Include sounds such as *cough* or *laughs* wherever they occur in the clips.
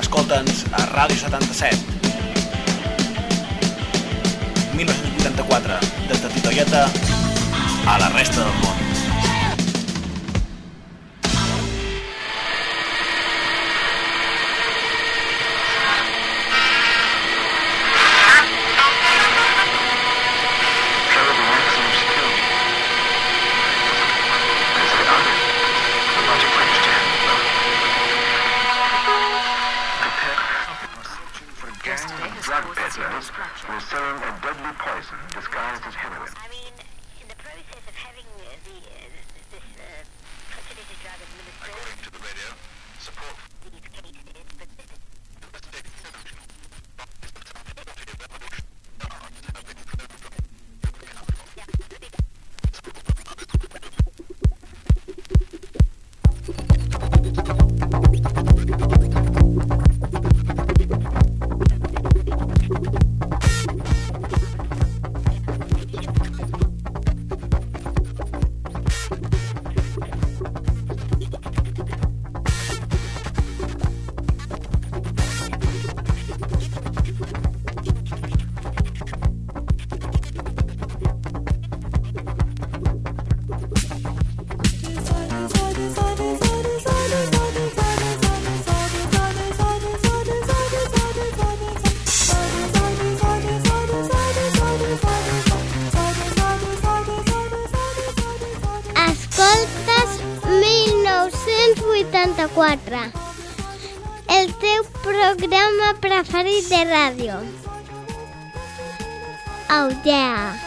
escolta'ns a Ràdio 77. 1984, des de Titoieta a la resta del món. selling a deadly poison disguised as heroin. 1984 El teu programa preferit de ràdio. Oh yeah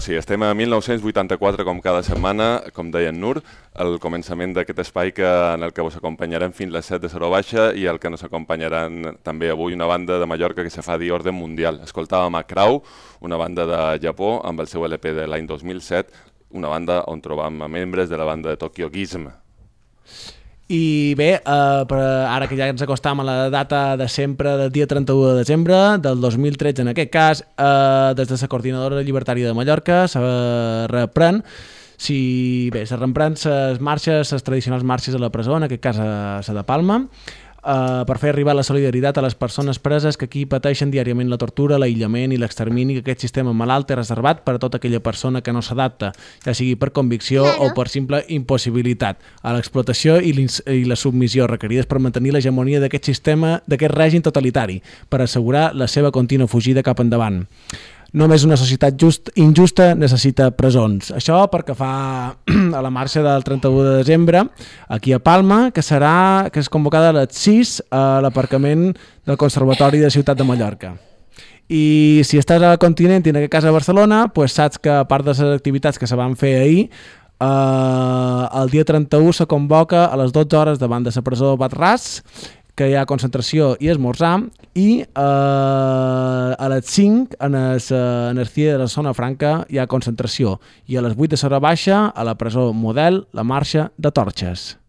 Doncs sí, estem a 1984 com cada setmana, com deia en Nur, el començament d'aquest espai que, en el que vos acompanyarem fins les 7 de Saro Baixa i el que nos acompanyaran també avui una banda de Mallorca que se fa dir Orden Mundial. Escoltàvem a Krau, una banda de Japó, amb el seu LP de l'any 2007, una banda on trobam membres de la banda de Tokyo Gizm. I bé, eh, per ara que ja ens acostam a la data de sempre del dia 31 de desembre del 2013, en aquest cas, eh, des de la Coordinadora Llibertària de Mallorca se reprèn si bé, se reprèn les marxes, les tradicionals marxes a la presó, en aquest cas a la de Palma, eh, per fer arribar la solidaritat a les persones preses que aquí pateixen diàriament la tortura, l'aïllament i l'extermini que aquest sistema malalt és reservat per a tota aquella persona que no s'adapta, ja sigui per convicció Claro. o per simple impossibilitat a l'explotació i, i la submissió requerides per mantenir l'hegemonia d'aquest sistema, d'aquest règim totalitari, per assegurar la seva contínua fugida cap endavant. Només una societat just, injusta necessita presons. Això perquè fa *clears throat* a la marxa del 31 de desembre aquí a Palma, que serà que és convocada a les 6 a l'aparcament del Conservatori de Ciutat de Mallorca. I si estàs al continent i en aquest cas a Barcelona, pues saps que a part de les activitats que se van fer ahir, eh, el dia 31 se convoca a les 12 hores davant de la presó Batràs que hi ha concentració i esmorzar i eh, a les 5 en el, en el de la zona franca hi ha concentració i a les 8 de Sora Baixa a la presó Model la marxa de torxes.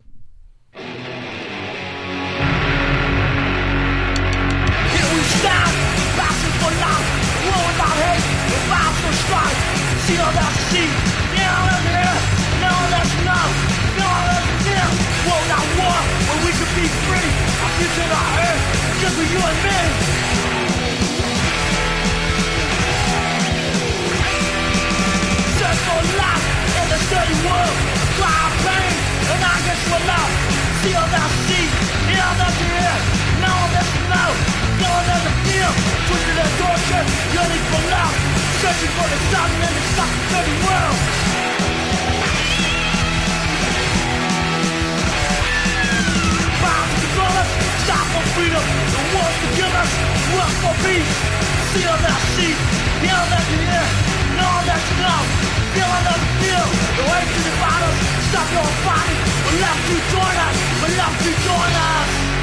sexuella Sedan stig i annan del Namnet namn, planen fel field. en torken, gör ditt for love, Searching for the sun and the sun dirty world for freedom The world to give us, work for peace Sedan stig i annan del all that you know, feeling the feel, the way to the bottom, stop your body, we love to join us, we love to join us.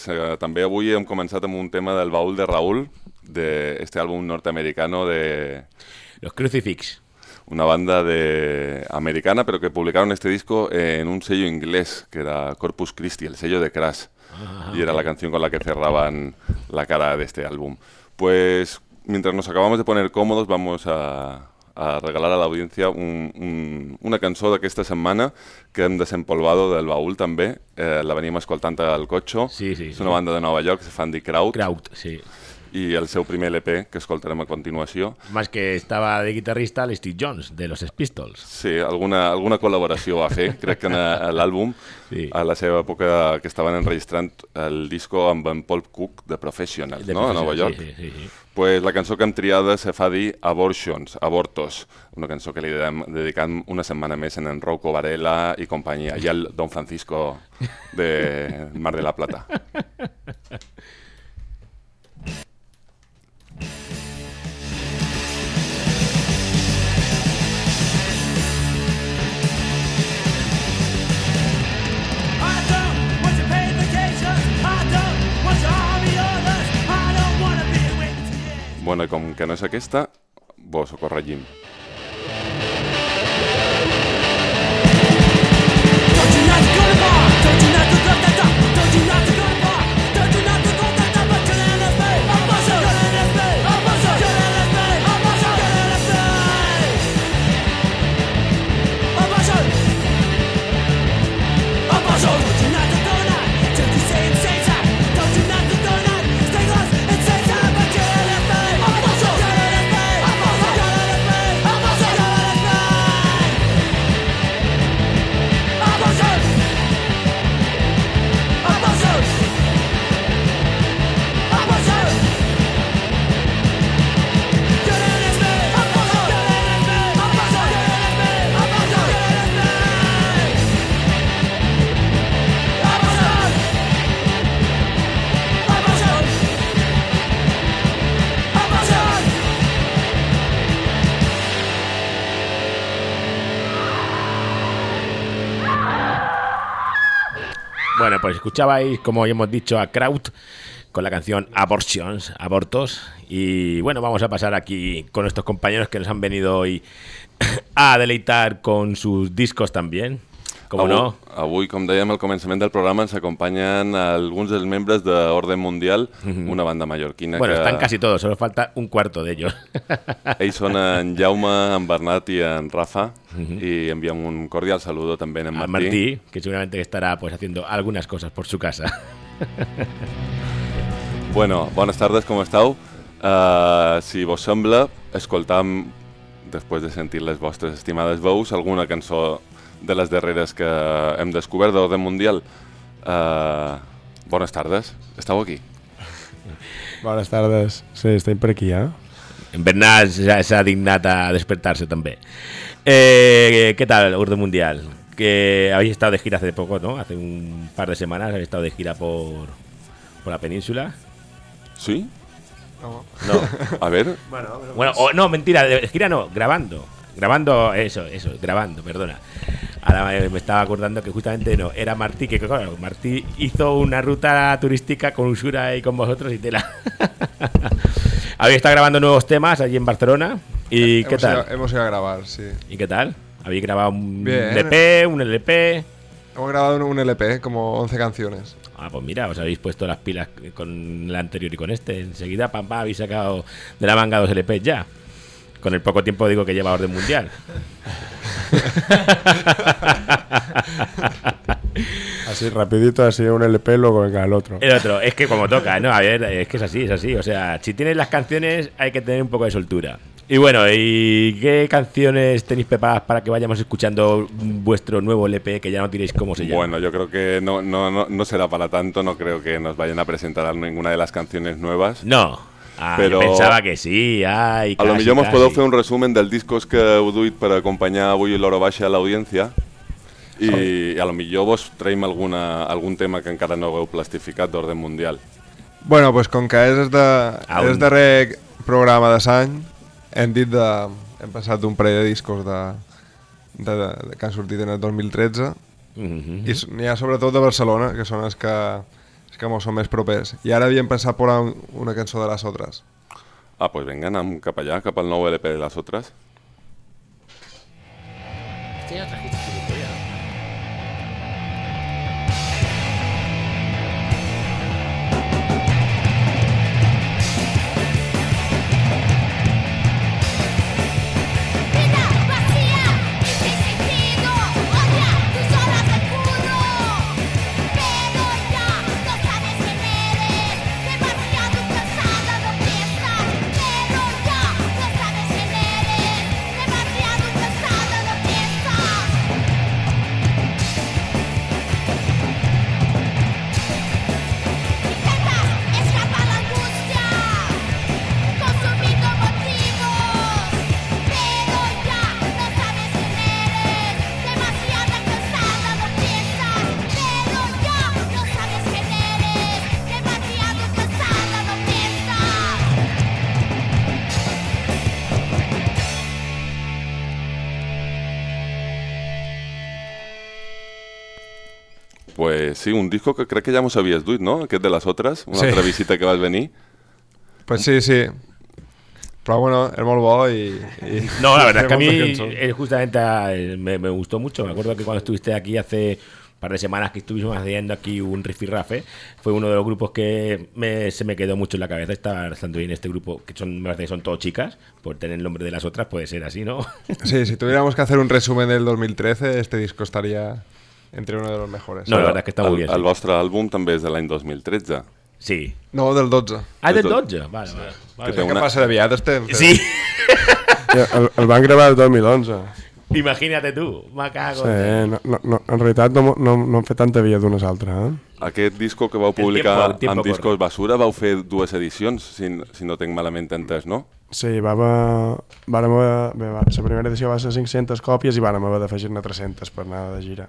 Pues eh, també avui hem començat amb un tema del baúl de Raúl, de este álbum norteamericano de Los Crucifix. una banda de americana, pero que publicaron este disco en un sello inglés, que era Corpus Christi, el sello de Crash. y era la canción con la que cerraban la cara de este álbum. Pues mientras nos acabamos de poner cómodos, vamos a, a regalar a la audiencia un, un, una cançó d'aquesta setmana que hem desempolvado del baúl també. Eh, la venim escoltant al cotxo. Sí, sí, És sí. una banda de Nova York, se fan dir Kraut, Kraut, sí. I el seu primer LP, que escoltarem a continuació. Más que estaba de guitarrista el Steve Jones, de los Pistols. Sí, alguna, alguna col·laboració va fer, crec que en l'àlbum, Sí. a la seva època que estaven enregistrant el disco amb en Paul Cook de Professionals, De no?, a Nova York. Sí, sí, sí. Pues la cançó que hem triada se fa dir Abortions, Abortos, una cançó que li dedicam una setmana més en en Rocco Varela i companyia, i el Don Francisco de Mar de la Plata. *laughs* i com que no és aquesta, vos ho corregim. Pues escuchabais, como hemos dicho, a Kraut con la canción Abortions, Abortos. Y bueno, vamos a pasar aquí con nuestros compañeros que nos han venido hoy *coughs* a deleitar con sus discos también. Como avui, no? Avui, com dèiem al començament del programa, ens acompanyen alguns dels membres d'Orden Mundial, una banda mallorquina Bueno, que... están casi todos, solo falta un cuarto de ellos. *laughs* Ells són en Jaume, en Bernat i en Rafa, i enviem un cordial saludo també a en Martí. Martí, que seguramente estará pues haciendo algunas cosas por su casa. *laughs* Bueno, bones tardes, com esteu? Uh, si vos sembla, escoltam, després de sentir les vostres estimades veus, alguna cançó de les darreres que hem descobert d'Orden Mundial. Uh, bones tardes, esteu aquí? *laughs* Buenas tardes. Sí, estem per aquí, eh? En Bernat se, se ha dignat a despertarse también. Eh, ¿Qué tal, Orden Mundial? Que habéis estado de gira hace poco, ¿no? Hace un par de semanas habéis estado de gira por, por la península. Sí? No. No. A ver, Bueno, o- no, mentira, de gira no, grabando. Grabando, eso, eso, grabando, perdona. Ahora me, estaba acordando que justamente no, era Martí, que claro, Martí hizo una ruta turística con Usura y con vosotros y tela. *laughs* Habéis estado grabando nuevos temas allí en Barcelona. ¿Y qué hemos tal? Ido, hemos ido a grabar, sí. ¿Y qué tal? ¿Habéis grabado un Bien. EP, un LP? Hemos grabado un, LP, como 11 canciones. Ah, pues mira, os habéis puesto las pilas con el anterior y con este. Enseguida, pam, pam, habéis sacado de la manga dos LPs ya. Con el poco tiempo digo que lleva orden mundial. Así, rapidito, así un LP, luego venga el otro. El otro, es que como toca, ¿no? A ver, es que es así, es así. O sea, si tienes las canciones, hay que tener un poco de soltura. Y bueno, ¿y qué canciones tenéis preparadas para que vayamos escuchando vuestro nuevo LP que ya no diréis cómo se llama? bueno, yo creo que no, no, no, no será para tanto, no creo que nos vayan a presentar ninguna de las canciones nuevas. No. Ah, yo Pero- pensaba que sí. Ay, A lo millor mos podeu fer un resumen dels discos que heu duit per acompanyar avui l'hora baixa a l'audiència i a lo millor vos traiem alguna, algun tema que encara no hagueu plastificat d'ordre mundial. Bueno, pues com que és el, de, Ah, és darrer programa de l'any, hem dit de... Hem passat un parell de discos de, de, de, de que han sortit en el 2013 Mhm. i s- n'hi ha sobretot de Barcelona, que són els que, que mos són més propers. I ara havíem pensat posar un, una cançó de les altres. Ah, pues vinga, anem cap allà, cap al nou LP de les altres. Sí, un disco que crec que ja mos havies duit, no? Aquest de les altres, una Sí. altra visita que vas venir. Pues sí, sí. Però bueno, és molt bo i... i No, la verdad es que a *laughs* mí eh, justamente eh, me, me gustó mucho. Me acuerdo que cuando estuviste aquí hace un par de semanas que estuvimos haciendo aquí un rifirrafe, fue uno de los grupos que me- se me quedó mucho en la cabeza. Estaba bastante bien este grupo, que son, me parece que son todos chicas, por tener el nombre de las otras, puede ser así, ¿no? Sí, si tuviéramos que hacer un resumen del 2013, este disco estaría entre uno de los mejores. No, la verdad es que está muy el, bien, El sí. vostre àlbum també és de l'any 2013. Sí. No, del 12. Ah, del Del do- Dodge. Vale, vale. vale. Que una... passa d'aviat estem? Sí, *laughs* El, el van gravar el 2011. imagínate tú, me cago. Sí, no, no, no, en realitat no, no, no hem fet tanta via d'unes altres, eh? Aquest disco que vau El publicar tiempo- el tiempo amb Discos corre. Basura vau fer dues edicions, si, si no tinc malament entès, no? Sí, va vàrem haver, bé, va, la primera edició va ser 500 còpies i vàrem haver d'afegir-ne 300 per anar de gira.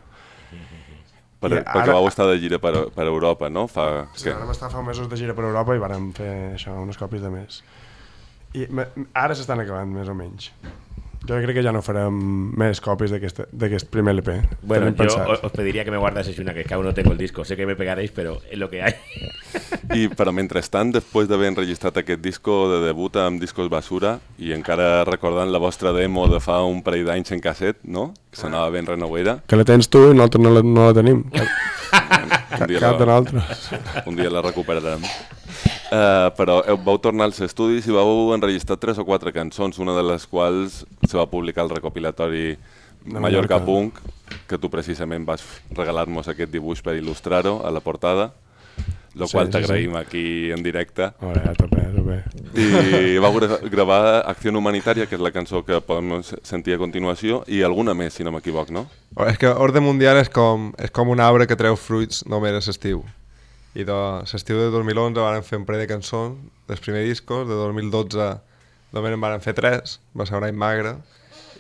Per, I Perquè ara- vau estar de gira per, per Europa, no? Fa, Sí, vàrem estar fa mesos de gira per Europa i vàrem fer això, unes còpies de més. I ara s'estan acabant, més o menys. Jo crec que ja no farem més còpies d'aquest d'aquest primer LP. Bueno, Tenim pensat. os, pediría que me guardaseis una, que aún no tengo el disco. Sé que me pegaréis, pero es lo que hay. *laughs* I, però mentrestant, després d'haver enregistrat aquest disco de debut amb Discos Basura i encara recordant la vostra demo de fa un parell d'anys en casset, no? Que sonava ben renovera. Que la tens tu i nosaltres no la, no la tenim. *laughs* Un dia, Cap de la, nosaltres. un dia la recuperarem. Uh, però heu, vau tornar als estudis i vau enregistrar tres o quatre cançons, una de les quals se va publicar al recopilatori De Mallorca. Punk, que tu precisament vas regalar-nos aquest dibuix per il·lustrar-ho a la portada, lo Sí, qual sí, t'agraïm aquí en directe. Hola, a tope, a tope. I vau gra gravar Acció Humanitària, que és la cançó que podem sentir a continuació, i alguna més, si no m'equivoc, no? És que Orde Mundial és com, és com un arbre que treu fruits només a l'estiu. I de l'estiu de 2011 van fer un parell de cançons dels primers discos, de 2012 només en van fer tres, va ser un any magre,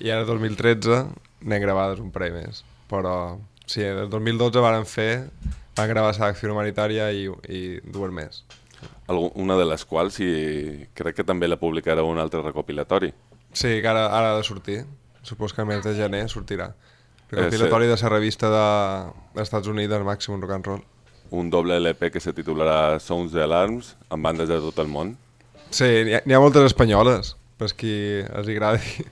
i ara 2013 n'hem gravades un parell més. Però sí, del 2012 van fer, van gravar l'acció humanitària i, i dues més. Una de les quals, i crec que també la publicarà un altre recopilatori. Sí, que ara, ara ha de sortir. Supos que el mes de gener sortirà. Eh, Recopilatori de la revista de- dels Estats Units, el Maximum Rock and Roll. Un doble LP que se titularà Sounds de Alarms, amb bandes de tot el món. Sí, n'hi ha, ha moltes espanyoles, per qui els agradi.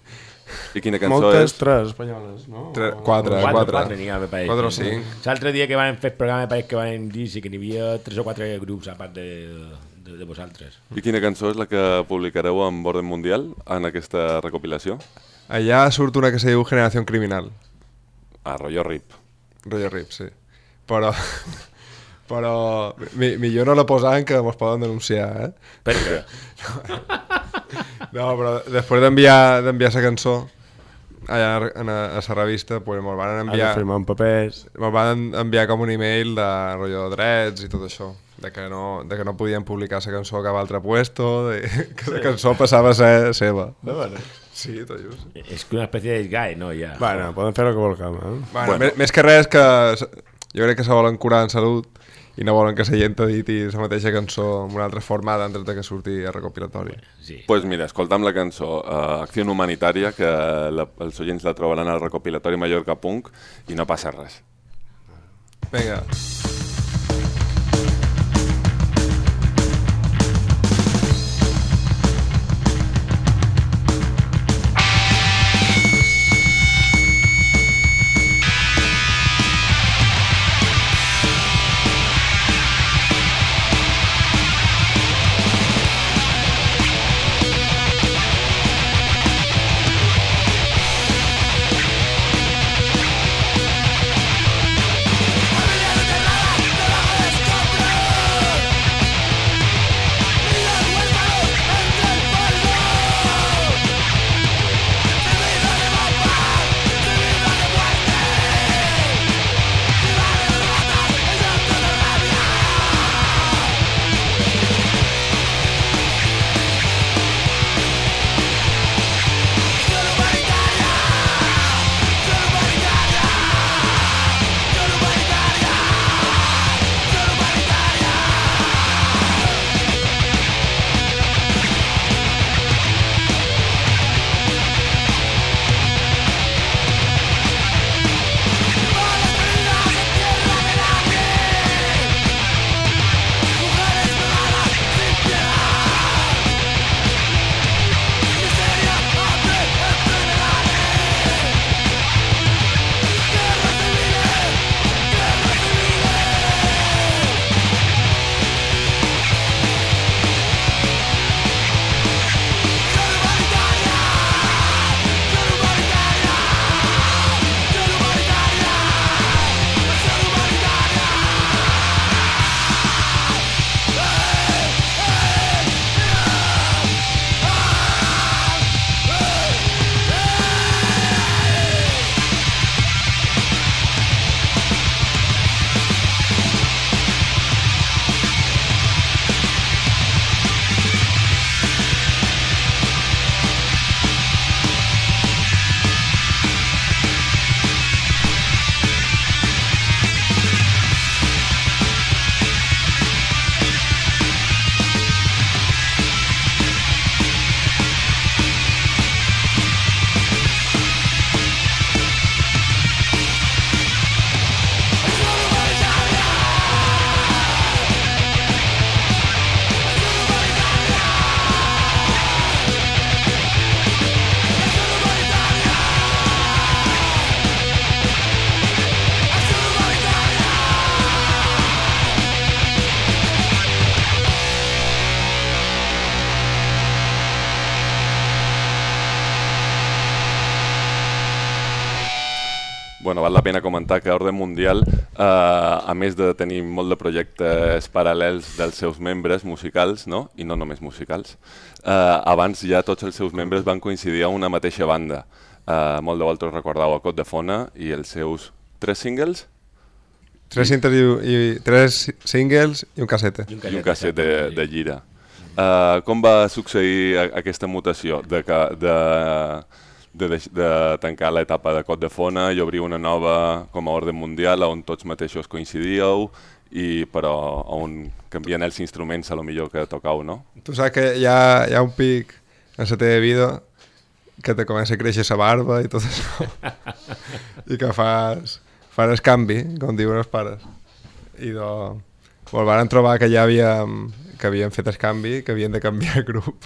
I quina cançó Moltes, és? tres espanyoles, no? Tre, quatre, Quatre, quatre. quatre n'hi ha, me pareix. Quatre o cinc. L'altre dia que van fer el programa, me pareix que van dir sí, que n'hi havia tres o quatre grups a part de, de, de vosaltres. I quina cançó és la que publicareu amb Orden Mundial en aquesta recopilació? Allà surt una que se diu Generación Criminal. Ah, rotllo RIP. Roger Rip, sí. Però... Però mi, millor no la posant que mos poden denunciar, eh? Perquè No, però després d'enviar d'enviar la cançó allà a, a la revista, pues, mos van enviar... firmar en papers. Me'l van enviar com un email de rotllo de drets i tot això de que no, de que no podien publicar la cançó a cap altre puesto de, *laughs* que la cançó passava a ser seva De veres. sí, tot just és que una espècie de guy, no? Ja. Bueno, poden fer el que vulguem, eh? bueno, Bueno. Més, més que res que jo crec que se volen curar en salut i no volen que la gent editi la mateixa cançó amb una altra format antes de que surti a recopilatori Sí. pues mira, escoltam la cançó uh, Acció Humanitària, que la, els oients la trobaran al recopilatori Mallorca Punk, i no passa res. vinga Familiares val la pena comentar que Orde Mundial, eh, a més de tenir molt de projectes paral·lels dels seus membres musicals, no? i no només musicals, eh, abans ja tots els seus membres van coincidir a una mateixa banda. Eh, molt de vosaltres recordeu a Cot de Fona i els seus tres singles Tres cintes i, i tres singles i un casete. I un i un de, de gira. Uh, com va succeir a- aquesta mutació de, que, de, de, deix- de tancar l'etapa de Cot de Fona i obrir una nova com a ordre mundial on tots mateixos coincidíeu i però on canvien els instruments a lo millor que tocau, no? Tu saps que hi ha, hi ha un pic en la teva vida que te comença a créixer la barba i tot això. *laughs* I que fas, fas el canvi, com diuen els pares. I de... Bueno, trobar que ja havíem, que havien fet el canvi, que havien de canviar el grup.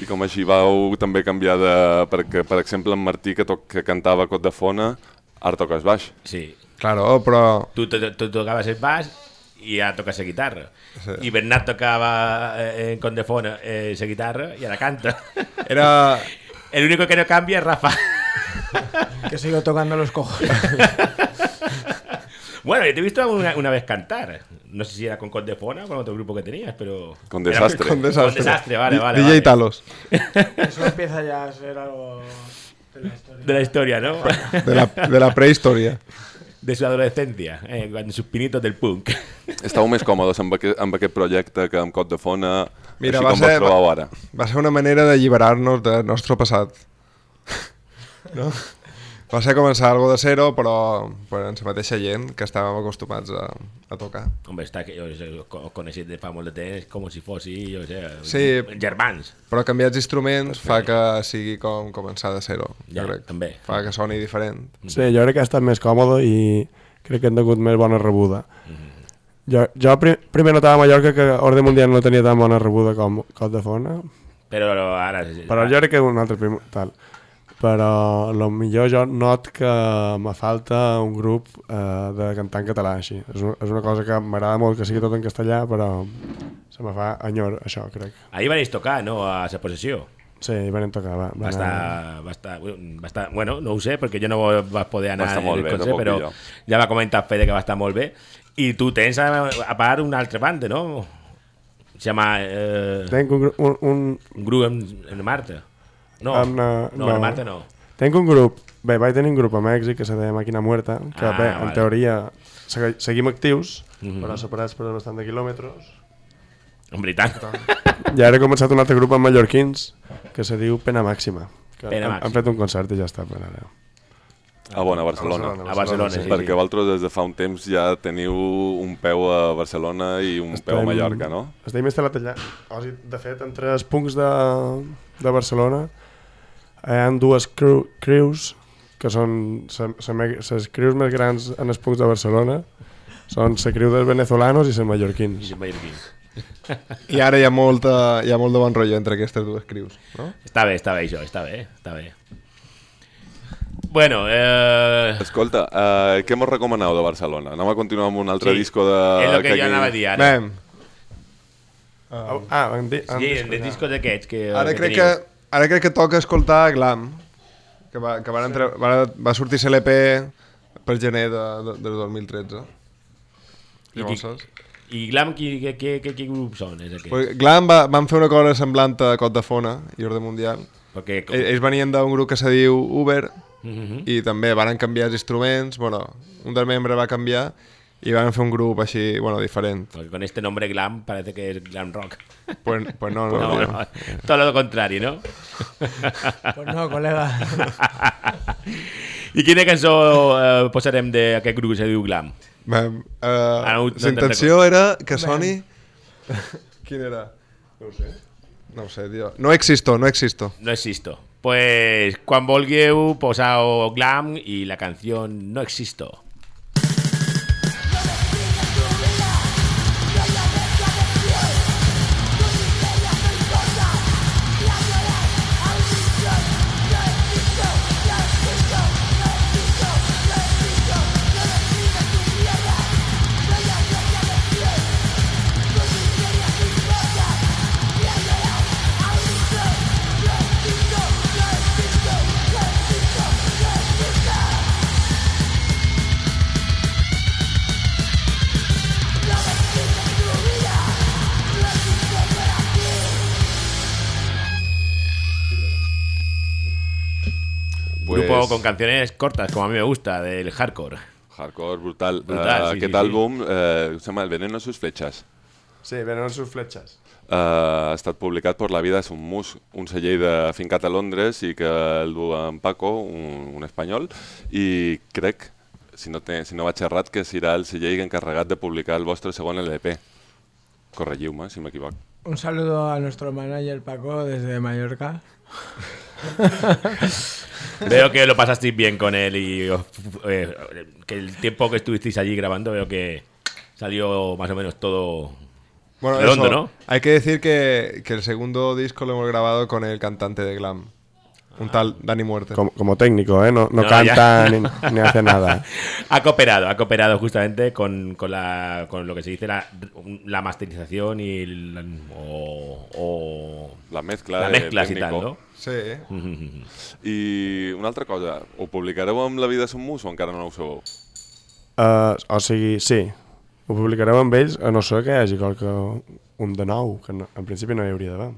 I com així vau també canviar de... Perquè, per exemple, en Martí, que, to que cantava Cot de Fona, ara toques baix. Sí. Claro, però Tu, tu, tu tocaves el baix i ara tocas la guitarra. Sí. I Bernat tocava eh, en Condefona eh, la guitarra i ara canta. *laughs* era... El único que no cambia es Rafa. *laughs* Que sigo tocando los cojones. *laughs* Bueno, yo te he visto una, una vez cantar. No sé si era con Condefona o con otro grupo que tenías, pero... Con Era- Desastre. Con desastre. Con desastre, vale, vale. DJ vale. Talos, Eso empieza ya a ser algo de la historia. De la historia, ¿no? de la, de la prehistoria. De su adolescencia, eh, con sus pinitos del punk. Estàu més còmodes amb aquest, amb aquest projecte que amb Cot de Fona, Mira, així va com ser- trobeu ara. Va ser una manera d'alliberar-nos del nostre passat. No? Va ser començar algo de zero, però, però en la mateixa gent que estàvem acostumats a, a tocar. Hombre, está que yo sé, os co- coneixi de fa molt de temps com si fos, jo sé, Sí. germans. Però canviar els instruments fa que sigui com començar de zero, Ja, jo crec. també. Fa que soni diferent. Sí, jo crec que ha estat més còmode i crec que han tingut més bona rebuda. Jo, jo pri primer notava a Mallorca que Orde Mundial no tenia tan bona rebuda com Cot de Fona, Però ara... però jo crec que un altre primer, tal. Però lo millor jo not que me falta un grup eh, de cantar en català així. És una, és una cosa que m'agrada molt que sigui tot en castellà, però se me fa enyor això, crec. Ahí vais tocar, no?, a la possessió. Sí, hi vam tocar. Va, Va estar, va estar, va estar, bueno, no ho sé, perquè jo no vaig poder anar Va al bé, concert, però jo. ja va comentar Fede que va estar molt bé. I tu tens a, a part una altra banda, no? Se llama eh, Tenc un, un, un, un grup en, en Marta. No, Amb, eh, no, no. en Marta no. Tenc un grup, bé, vaig tenir un grup a Mèxic que se deia Màquina Muerta, que Ah, bé, vale. en teoria segui- seguim actius, Mhm. però separats per bastant de quilòmetres. I tant. I ara he començat un altre grup amb mallorquins que se diu Pena Màxima. Que Pena han, Màxima. han fet un concert i ja està per ara. Ah, bueno, a Barcelona. Barcelona, A Barcelona, sí. Perquè vosaltres des de fa un temps ja teniu un peu a Barcelona i un peu a Mallorca, no? Estem instal·lat allà. O sigui, de fet, entre els punts de, de Barcelona hi ha dues cru, creus que són les creus més grans en els punts de Barcelona són la creu dels venezolanos i els mallorquins. I mallorquí. *laughs* I ara hi ha, molta, hi ha molt de bon rotllo entre aquestes dues crius, no? Està bé, està bé això, està bé, està bé. Bueno, eh... Escolta, uh, què mos recomaneu de Barcelona? Anem a continuar amb un altre Sí, disco de... és el que, aquí- jo anava a dir ara. Mem, Ah, ah han dit, han Sí, dit- de discos d'aquests que, ara, que crec teniu. que, ara crec que toca escoltar Glam, que va, que van entre, va, va sortir l'EP per gener de, de, del 2013. I, Llavors, qui- I Glam, qui, qui, qui, qui, qui grup són? És aquest? Pues Glam va, van fer una cosa semblant a Cot de Fona i Orde Mundial. Perquè, com... Ells, ells venien d'un grup que se diu Uber Mhm. i també van canviar els instruments, bueno, un dels membres va canviar i van fer un grup així, bueno, diferent. Porque con este nombre glam parece que es glam rock. Pues, pues no, *laughs* no, No, no. no, todo lo contrario, ¿no? *laughs* Pues no, col·lega. I *laughs* quina cançó eh, posarem d'aquest grup que se diu Glam? Vam, uh, Ara no- no la intenció era que soni... Quin era? No sé. No sé, tio. No existo, no existo. No existo. Pues quan vulgueu posau Glam i la canció No existo. Con canciones cortas, como a mí me gusta, del hardcore. Hardcore, brutal. Brutal, Eh, sí, aquest sí, sí. àlbum eh, se llama El veneno en sus flechas. Sí, venen sus fletxes. Eh, ha estat publicat per La vida és un mus, un celler de fincat a Londres i que el du en Paco, un, un espanyol, i crec, si no, té, si no vaig errat, que serà el celler encarregat de publicar el vostre segon LP. Corregiu-me si m'equivoc. Un saludo a nuestro manager Paco desde Mallorca. *laughs* Veo que lo pasasteis bien con él y eh, que el tiempo que estuvisteis allí grabando veo que salió más o menos todo Bueno, redondo, eso, ¿no? Hay que decir que, que el segundo disco lo hemos grabado con el cantante de Glam. Un tal Dani Muerte. Como, como técnico, ¿eh? No, no, No, canta *laughs* ni, ni hace nada. *laughs* Ha cooperado, ha cooperado justamente con, con, la, con lo que se dice la, la masterización y el- o, o La mezcla, la mezcla y tal. ¿no? Sí. *laughs* I una altra cosa, ho publicareu amb La vida és un mus o encara no ho sabeu? Uh, o sigui, sí. Ho publicarem amb ells, a no ser que hi hagi qualque, un de nou, que no, en principi no hi hauria d'haver.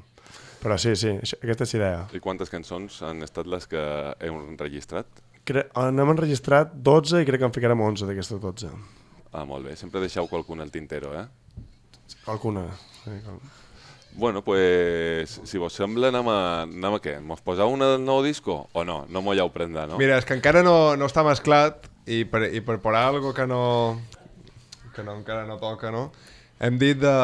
Però sí, sí, això- aquesta és idea. I quantes cançons han estat les que heu enregistrat? Cre n'hem enregistrat 12 i crec que en ficarem 11 d'aquestes 12. Ah, molt bé. Sempre deixeu qualcuna al tintero, eh? Qualcuna. Sí, qual... Bueno, pues, si vos sembla, anem a, anem a què? Mos poseu una del nou disco o no? No m'ho heu prendre, no? Mira, és que encara no, no està mesclat i per, i per posar algo que no, que no encara no toca, no? Hem dit de...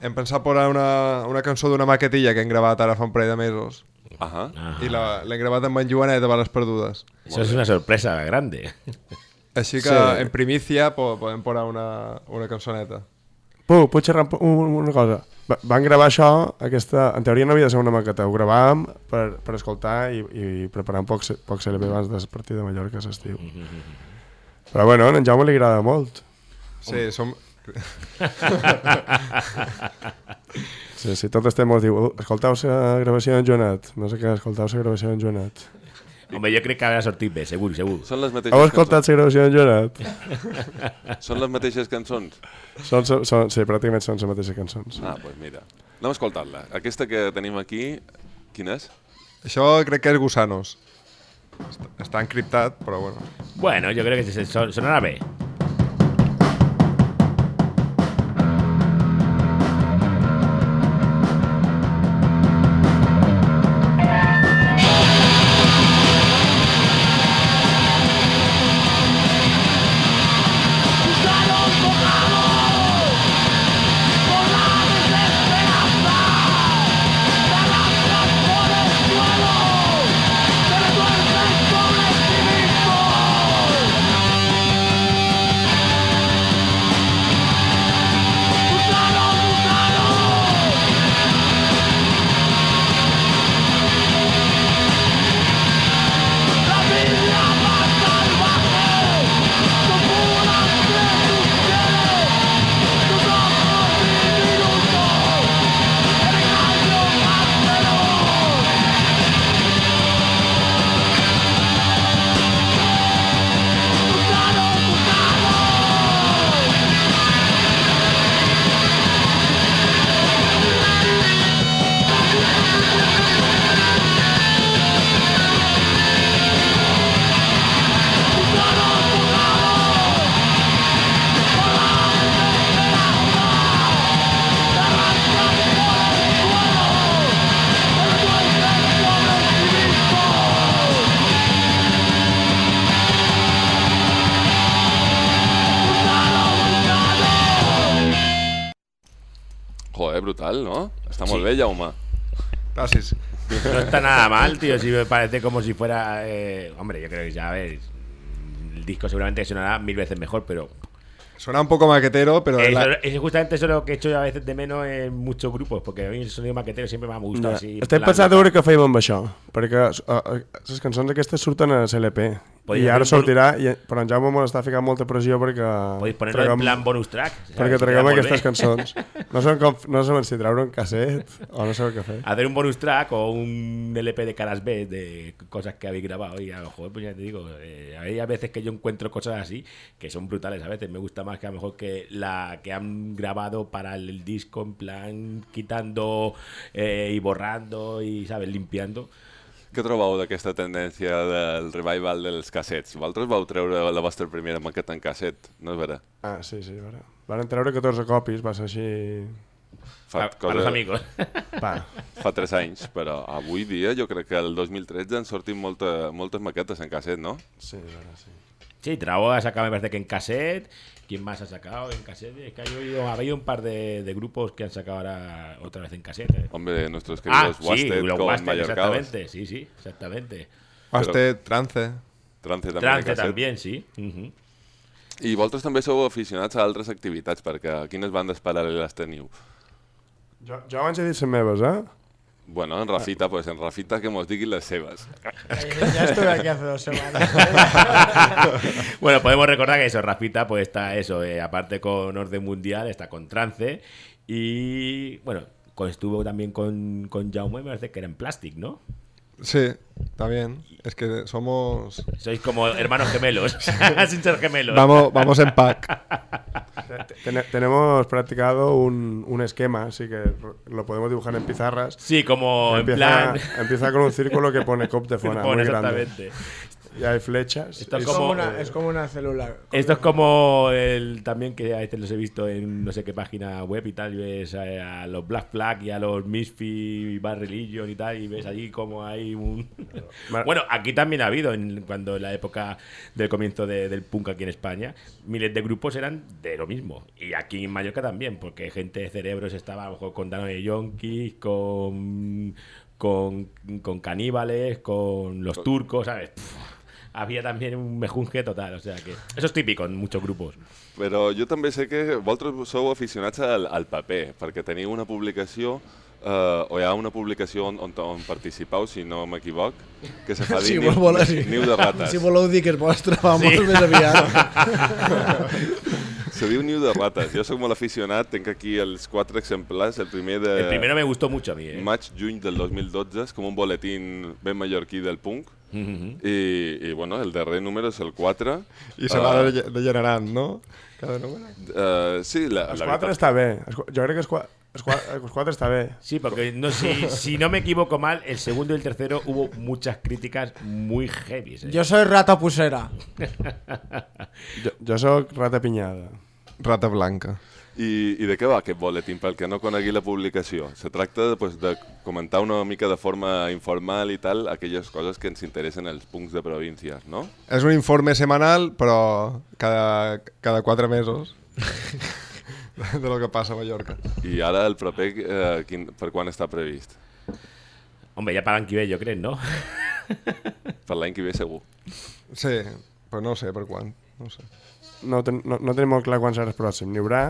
Hem pensat posar una, una cançó d'una maquetilla que hem gravat ara fa un parell de mesos Ahà. i la- l'hem gravat amb en Joanet a Bales Perdudes. Eso es una sorpresa grande. Així que Sí. en primícia po podem posar una, una cançoneta. Puc, puc xerrar un- un- una cosa? Va, van gravar això, aquesta, en teoria no havia de ser una maqueta, ho gravàvem per, per escoltar i, i preparar un poc, poc CLP abans del partit de Mallorca a l'estiu. Però bueno, a en Jaume li agrada molt. Sí, som... Sí, sí, tot estem molt diu, "Oh, escoltau la gravació d'en Joanet, no sé què, escoltau la gravació d'en Joanet. Hombre, yo creo que habrá sortit bé, seguro, seguro. Són les Heu mateixes escoltat la gravació d'en cançons? Són les mateixes cançons? Són, són, són, sí, pràcticament són les mateixes cançons. Ah, doncs pues mira. Anem a escoltar-la. Aquesta que tenim aquí, quina és? Això crec que és Gusanos. Està, està encriptat, però bueno. Bueno, yo creo que se- son- tío. Sí me parece como si fuera. eh, hombre, yo creo que ya ves. El disco seguramente sonará mil veces mejor, pero. Suena un poco maquetero, pero... Eso, la- es justamente eso lo que he hecho a veces de menos en muchos grupos, porque a mí el sonido maquetero siempre me ha gustado. Ja. así, en Estem pensant a veure què fèiem amb això, perquè uh, les cançons aquestes surten a i ara sortirà, i, però en Jaume m'està ficant molta pressió perquè Podéis ponerlo en plan bonus track. ¿sabes? perquè Que traguem aquestes bé. cançons. *laughs* No sabem, com, no sabem si treure un casset o no sabem què fer. Hacer un bonus track o un LP de caras B de cosas que habéis grabado y a lo mejor, pues ya te digo, eh, hay a veces que yo encuentro cosas así que son brutales a veces. Me gusta más que a lo mejor que la que han grabado para el disco en plan quitando eh, y borrando y, ¿sabes? Limpiando. Què trobeu d'aquesta tendència del revival dels cassets? Vosaltres vau treure la vostra primera maqueta en casset, no és vera? Ah, sí, sí, ara. Van treure 14 copis, va ser així... Fa, A, a los amigos. *laughs* Va, fa 3 anys, però avui dia jo crec que el 2013 han sortit molta, moltes maquetes en casset, no? sí, ara sí. Sí, Trabo ha sacado, me parece que en cassette. ¿Quién más ha sacado en cassette? Es que ha habido, ha habido un par de, de grupos que han sacado ahora otra vez en cassette. ¿eh? Hombre, nuestros Ah, queridos sí, Wasted los con Wasted, exactamente. Sí, sí, exactamente. Este trance. Trance també en Trance también, sí. Ujú. I vosaltres també sou aficionats a altres activitats, perquè quines bandes paral·leles teniu? Jo, jo abans he dit les meves, eh? Bueno, en Rafita, pues en Rafita que mos diguin les seves. Ya estuve aquí hace dos semanas. *laughs* Bueno, podemos recordar que eso, Rafita, pues está eso, eh, aparte con Orden Mundial, está con Trance. Y bueno, con- estuvo también con, con Jaume, me parece que era en Plastic, ¿no? Sí, está bien. Es que somos... Sois como hermanos gemelos, *laughs* sin ser gemelos. Vamos, vamos en pack. Tene- tenemos practicado un, un esquema, así que lo podemos dibujar en pizarras. Sí, como en empieza, plan. *laughs* empieza con un círculo que pone cop de *laughs* fona, Pone muy grande. Y hay flechas. Esto es como, como- una, es como una célula. Esto es como el también que a veces los he visto en no sé qué página web y tal, y ves eh, a, los Black Flag y a los Misfit y Bad Religion y tal, y ves allí como hay un... *laughs* Bueno, aquí también ha habido, en, cuando en la época del comienzo de- del punk aquí en España, miles de grupos eran de lo mismo. Y aquí en Mallorca también, porque gente de cerebros estaba a lo mejor con Danone Yonkis, con, con, con caníbales, con los turcos, ¿sabes? Pff, había también un mejunje total, o sea que eso es típico en muchos grupos. Però jo també sé que vosaltres sou aficionats al, al paper, perquè teniu una publicació, eh, o hi ha una publicació on, on, on participeu, si no m'equivoc, que se fa dir Si niu, sí. niu de rates. Si voleu dir que es vostre, va Sí. molt més aviat. Se diu niu de rates. Jo sóc molt aficionat, tenc aquí els quatre exemplars. El primer de El primero me gustó mucho a mí, ¿eh? maig-juny del 2012, és com un boletín ben mallorquí del punk. Ujú. I, i bueno, el darrer número és el 4. I se va de- degenerant, no? Cada número. Uh, sí, la, Els la quatre veritat- està bé. Jo crec que els, qua- els, qua- els quatre està bé. Sí, porque no, si, si no me equivoco mal, el segundo y el tercero hubo muchas críticas muy heavy. ¿eh? Yo soy rata pusera. Jo, jo sóc rata pinyada. Rata blanca. I, I de què va aquest boletín? Pel que no conegui la publicació. Se tracta pues, de comentar una mica de forma informal i tal aquelles coses que ens interessen als punts de províncies, no? És un informe semanal, però cada, cada quatre mesos de lo que passa a Mallorca. I ara el proper, eh, quin, per quan està previst? Hombre, ya para Anquivé, yo creo, ¿no? Per l'any que ve segur. Sí, però no sé per quan. No sé. No, ten, no, no tenim molt clar quan serà el pròxim. N'hi haurà,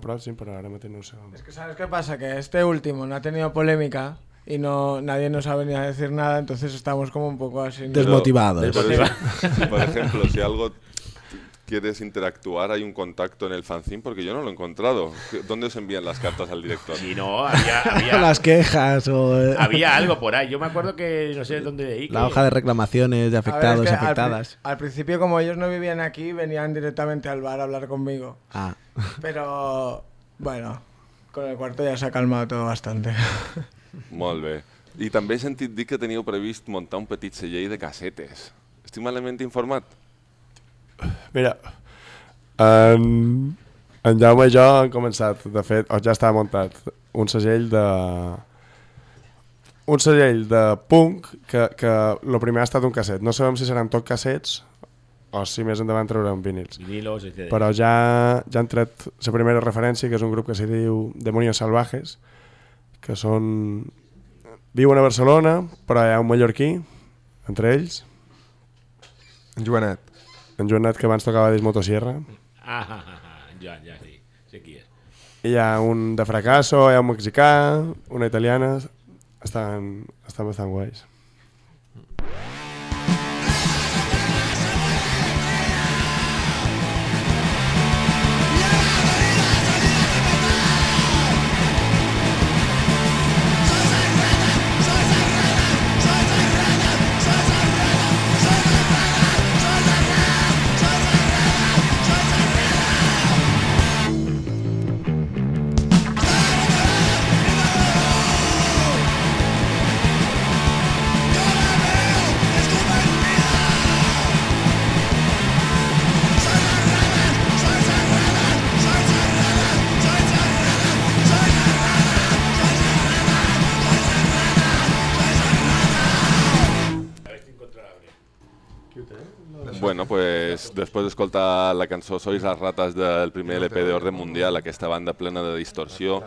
pròxim, però ara mateix no ho sé. Es que ¿sabes qué pasa? Que este último no ha tenido polémica y no nadie nos ha venido a decir nada, entonces estamos como un poco así. Desmotivados. Pero *laughs* por ejemplo, si algo quieres interactuar, hay un contacto en el fanzine, porque yo no lo he encontrado. ¿Dónde os envían las cartas al director? Si no, había, había, *laughs* Las quejas o eh, había algo por ahí. Yo me acuerdo que no sé dónde leí. la que- hoja de reclamaciones de A ver, es afectados y que al afectadas. Al, principio, como ellos no vivían aquí, venían directamente al bar a hablar conmigo. Ah, *laughs* Pero bueno, con el cuarto ya se ha calmado todo bastante. *laughs* Molt bé. I també he sentit dir que teníeu previst muntar un petit celler de cassetes. Estic malament informat? Mira, en, en Jaume i jo hem començat, de fet, o ja està muntat, un segell de... Un segell de punk que, que el primer ha estat un casset. No sabem si seran tot cassets o si més endavant traurem vinils. Vinilos. Però ja, ja han tret la primera referència, que és un grup que se diu Demonios Salvajes, que són... Viuen a Barcelona, però hi ha un mallorquí, entre ells, En Joanet. en Joanet, que abans tocava disc motosierra, Ah, ah, ah, ah, ya, ya, sí. Sé quién es. hi ha un de fracasso, hi ha un mexicà, una italiana, estan, estan bastant guais. Després d'escoltar la cançó Sois les rates del primer LP d'Ordre Mundial, aquesta banda plena de distorsió,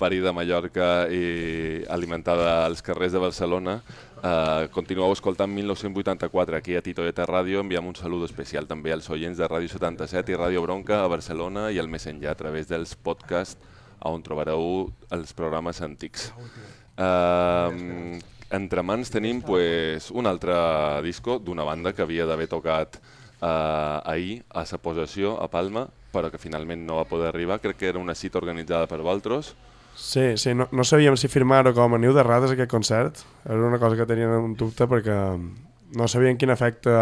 parida a Mallorca i alimentada als carrers de Barcelona, eh, continueu escoltant 1984 aquí a Titoeta Ràdio. Enviem un salut especial també als oients de Ràdio 77 i Ràdio Bronca a Barcelona i al més enllà a través dels podcasts on trobareu els programes antics. Eh, entre mans tenim pues, un altre disco d'una banda que havia d'haver tocat eh, ahir a sa possessió a Palma, però que finalment no va poder arribar. Crec que era una cita organitzada per Valtros. Sí, sí, no, no sabíem si firmar-ho com a niu de rates aquest concert. Era una cosa que tenien un dubte perquè no sabien quin efecte...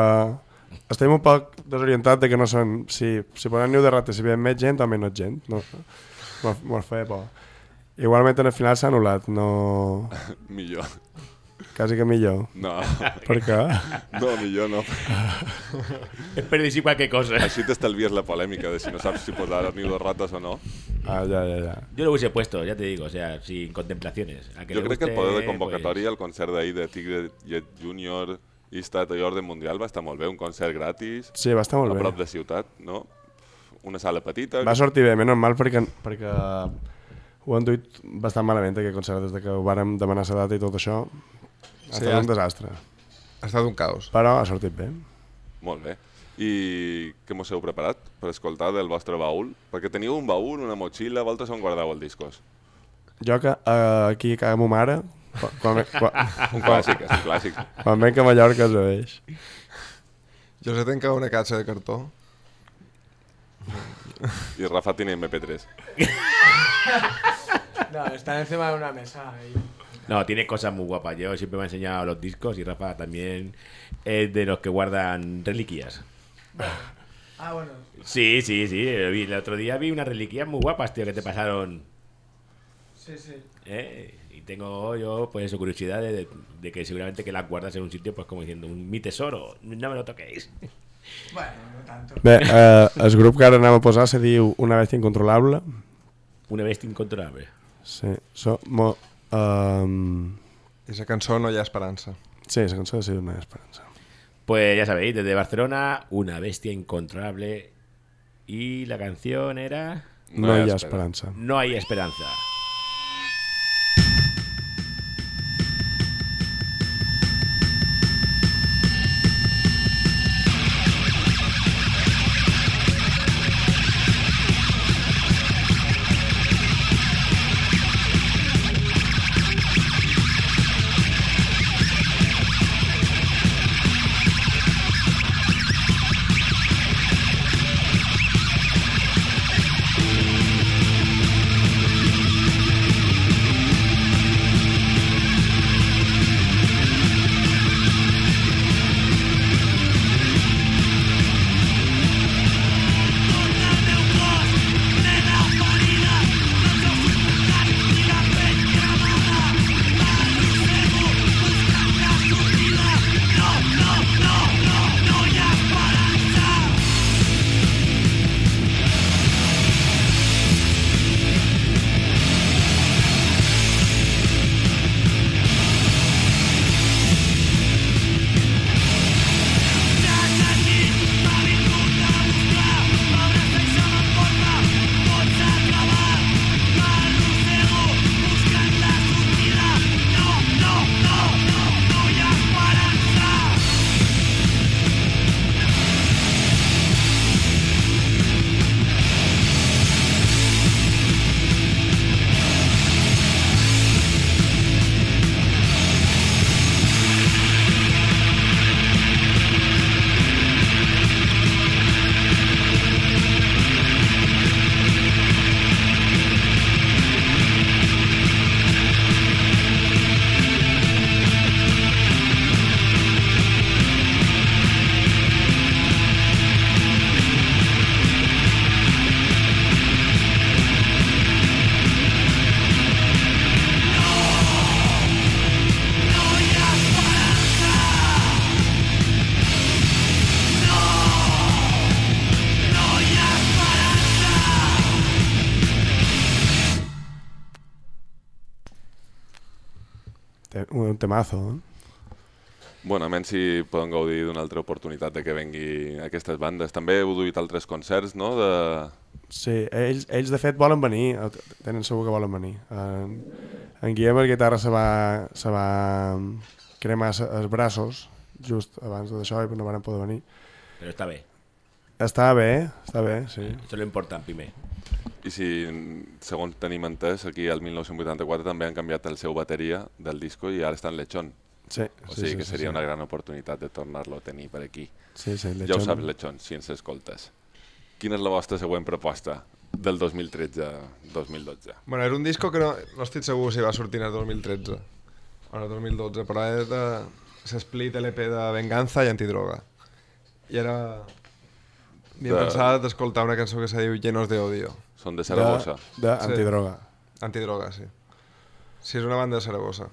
Estem un poc desorientats de que no són... Si, si posem niu de rates, si veiem més gent o menys gent. No, no feia por. Igualment en el final s'ha anul·lat, no... *laughs* millor. Quasi que millor. No. Per què? No, millor no. *laughs* Es per dir qualque cosa. Així t'estalvies la polèmica de si no saps si posar el niu de rates o no. Ah, ya, ya, ya. Yo lo hubiese puesto, ya te digo, o sea, sin contemplaciones. A Jo le crec que el guste, poder de pues, convocatòria al concert d'ahir de Tigre Jet Junior i Estat i Ordre Mundial va estar molt bé, un concert gratis, Sí, va estar molt a bé. prop de ciutat, no? Una sala petita. Va sortir bé, menys mal perquè, perquè ho han duit bastant malament aquest concert des de que ho vàrem demanar la data i tot això. Ha Sí, estat ha- un desastre. Ha estat un caos. Però ha sortit bé. Molt bé. I què mos heu preparat per escoltar del vostre baúl? Perquè teniu un baúl, una motxilla, vosaltres on guardeu els discos? Jo que uh, aquí a casa ma mare, quan, quan, quan, *laughs* Un clàssic, és un clàssic. quan venc a Mallorca es veig. Jo sé tenc una caixa de cartó. I Rafa tiene MP3. No, están encima de una mesa. ahí. No, tiene cosas muy guapas. Yo siempre me he enseñado los discos y Rafa también es de los que guardan reliquias. Ah, bueno. Sí, sí, sí. El otro día vi unas reliquias muy guapas, tío, que te pasaron. Sí, sí. ¿eh? Y tengo yo, pues, eso, curiosidad de, de- de que seguramente que las guardas en un sitio, pues, como diciendo, un, mi tesoro, no me lo toquéis. Bueno, no tanto. Bé, eh, el grup que ara anem a posar se diu Una bèstia incontrolable. Una bestia incontrolable. Sí, so, mo, um, la cançó No hi ha esperança. sí, la cançó de Una esperança. Pues ya sabéis, desde Barcelona, una bestia incontrolable. Y la canción era. No, no hi ha esperança. No hay esperanza. Temazo, eh? Bueno, a menys si poden gaudir d'una altra oportunitat de que vengui aquestes bandes. També heu duit altres concerts, no?, de... Sí, ells, ells de fet volen venir, tenen segur que volen venir. En, en Guillem el guitarra se va, se va cremar els braços just abans d'això i no van poder venir. Però està bé. Està bé, està bé, sí. Això és l'important, primer. I si, segons tenim entès, aquí al 1984 també han canviat el seu bateria del disco i ara està en Lechón. Sí, O sí, sigui sí, que sí, seria sí. una gran oportunitat de tornar-lo a tenir per aquí. Sí, sí, Ja ho Lechón. saps, Lechón, si ens escoltes. Quina és la vostra següent proposta del 2013-2012? Bueno, era un disco que no, no estic segur si va sortir en el 2013 o en el 2012, però és de... S'esplit LP de Venganza i Antidroga. I era... Havíem De- pensat d'escoltar una cançó que se diu Llenos de Odio. Són de Saragossa. De, de Sí. antidroga. Antidroga, sí. Sí, és una banda de Saragossa.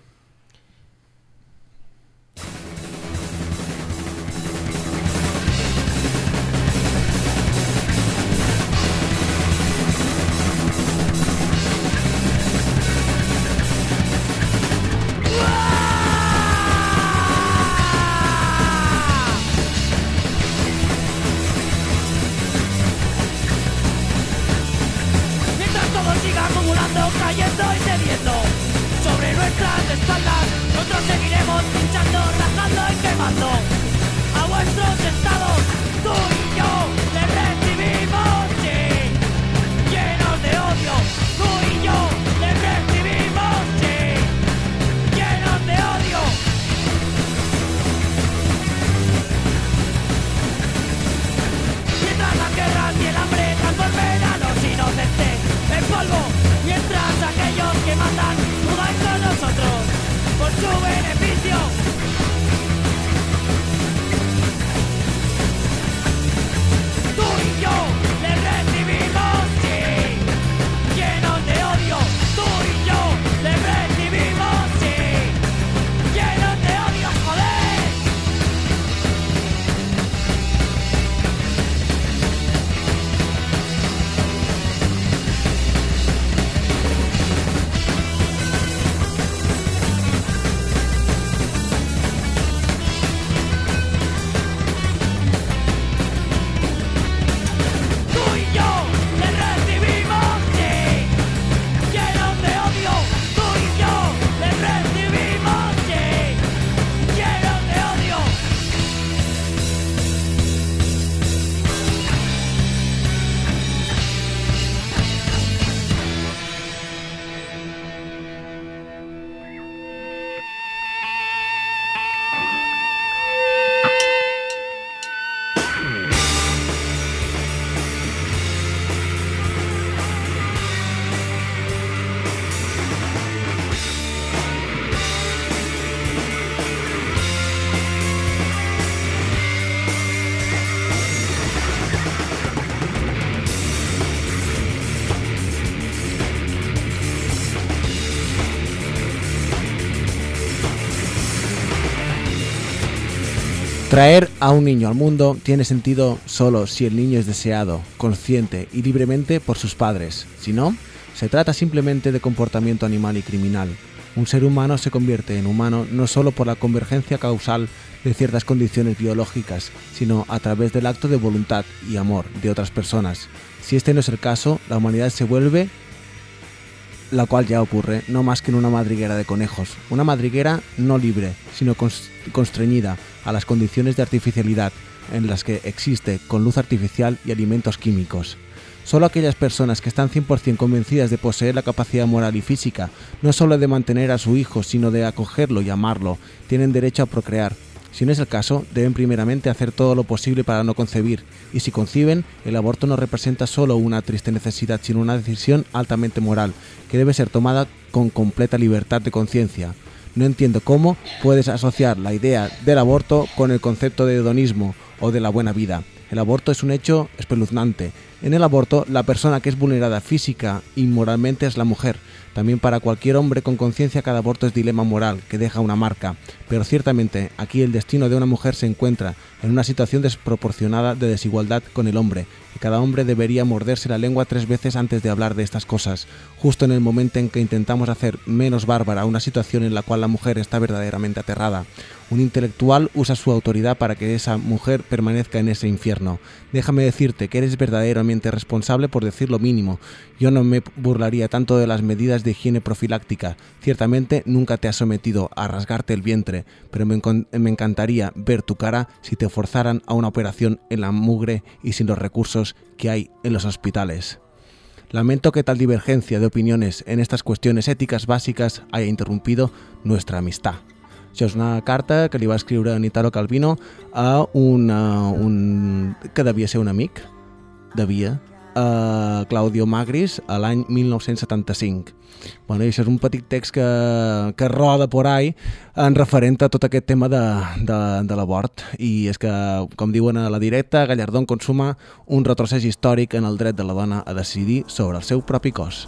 Traer a un niño al mundo tiene sentido solo si el niño es deseado, consciente y libremente por sus padres. Si no, se trata simplemente de comportamiento animal y criminal. Un ser humano se convierte en humano no solo por la convergencia causal de ciertas condiciones biológicas, sino a través del acto de voluntad y amor de otras personas. Si este no es el caso, la humanidad se vuelve la cual ya ocurre no más que en una madriguera de conejos, una madriguera no libre, sino cons- constreñida a las condiciones de artificialidad en las que existe con luz artificial y alimentos químicos. Solo aquellas personas que están 100% convencidas de poseer la capacidad moral y física, no solo de mantener a su hijo, sino de acogerlo y amarlo, tienen derecho a procrear. Si no es el caso, deben primeramente hacer todo lo posible para no concebir, y si conciben, el aborto no representa solo una triste necesidad, sino una decisión altamente moral, que debe ser tomada con completa libertad de conciencia. No entiendo cómo puedes asociar la idea del aborto con el concepto de hedonismo o de la buena vida. El aborto es un hecho espeluznante, En el aborto, la persona que es vulnerada física y moralmente es la mujer. También para cualquier hombre con conciencia cada aborto es dilema moral, que deja una marca. Pero ciertamente, aquí el destino de una mujer se encuentra en una situación desproporcionada de desigualdad con el hombre, y cada hombre debería morderse la lengua tres veces antes de hablar de estas cosas, justo en el momento en que intentamos hacer menos bárbara una situación en la cual la mujer está verdaderamente aterrada. Un intelectual usa su autoridad para que esa mujer permanezca en ese infierno. Déjame decirte que eres verdaderamente responsable por decir lo mínimo. Yo no me burlaría tanto de las medidas de higiene profiláctica. Ciertamente nunca te has sometido a rasgarte el vientre, pero me, me encantaría ver tu cara si te forzaran a una operación en la mugre y sin los recursos que hay en los hospitales. Lamento que tal divergencia de opiniones en estas cuestiones éticas bàsiques haya interrumpido nuestra amistad. Això és una carta que li va escriure en Italo Calvino a un, uh, un que devia ser un amic, devia, a Claudio Magris a l'any 1975. Bueno, i això és un petit text que, que roda por ahí en referent a tot aquest tema de, de, de l'abort. I és que, com diuen a la directa, Gallardón consuma un retrocés històric en el dret de la dona a decidir sobre el seu propi cos.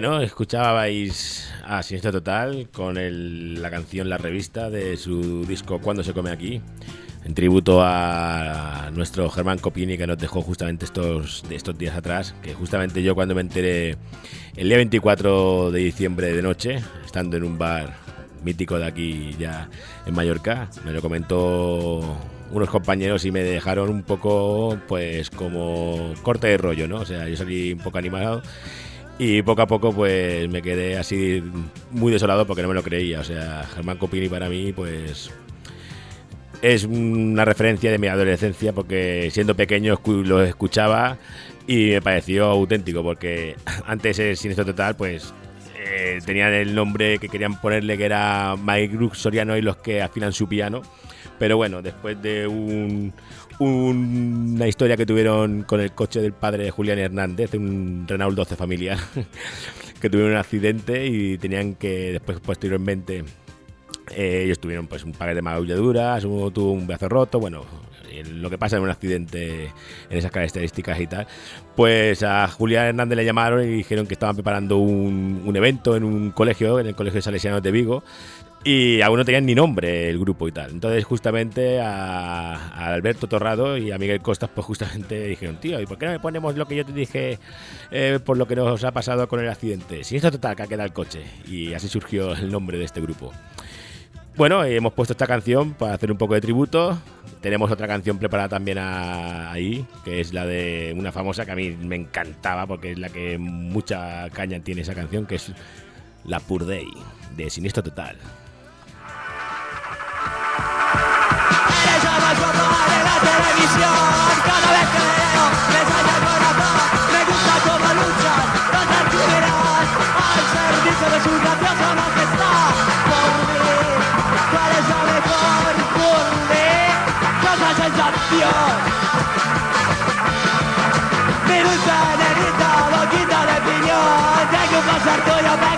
Bueno, escuchabais a Siniestro Total con la canción La Revista de su disco Cuando se come aquí, en tributo a nuestro Germán Copini que nos dejó justamente estos, estos días atrás, que justamente yo cuando me enteré el día 24 de diciembre de noche, estando en un bar mítico de aquí ya en Mallorca, me lo comentó unos compañeros y me dejaron un poco pues como corte de rollo, ¿no? O sea, yo salí un poco animado y poco a poco pues me quedé así muy desolado porque no me lo creía. O sea, Germán Copini para mí pues es una referencia de mi adolescencia porque siendo pequeño lo escuchaba y me pareció auténtico porque *laughs* antes el Siniestro Total pues eh, tenían el nombre que querían ponerle que era Mike Brook Soriano y los que afinan su piano. Pero bueno, después de un, un- una historia que tuvieron con el coche del padre de Julián Hernández, un Renault 12 familiar, *laughs* que tuvieron un accidente y tenían que después posteriormente eh, ellos tuvieron pues un par de magulladuras, uno tuvo un brazo roto, bueno, eh, lo que pasa en un accidente en esas características y tal. Pues a Julián Hernández le llamaron y dijeron que estaban preparando un, un evento en un colegio, en el Colegio de Salesianos de Vigo, y aún no tenían ni nombre el grupo y tal. Entonces, justamente a, Alberto Torrado y a Miguel Costas, pues justamente dijeron, tío, ¿y por qué no me ponemos lo que yo te dije eh, por lo que nos ha pasado con el accidente? Si esto total, que ha quedado el coche. Y así surgió el nombre de este grupo. Bueno, eh, hemos puesto esta canción para hacer un poco de tributo. Tenemos otra canción preparada también ahí, que es la de una famosa que a mí me encantaba porque es la que mucha caña tiene esa canción, que es La Pur Day, de Siniestro Total. La televisión Cada vez que le veo me sale el corazón Me gusta cómo no te descubrirás Al servicio de su graciosa majestad. Por mí, tú eres la mejor Por mí, cosa sensación Mi dulce negrita, boquita de piñón Tengo un pasar tuyo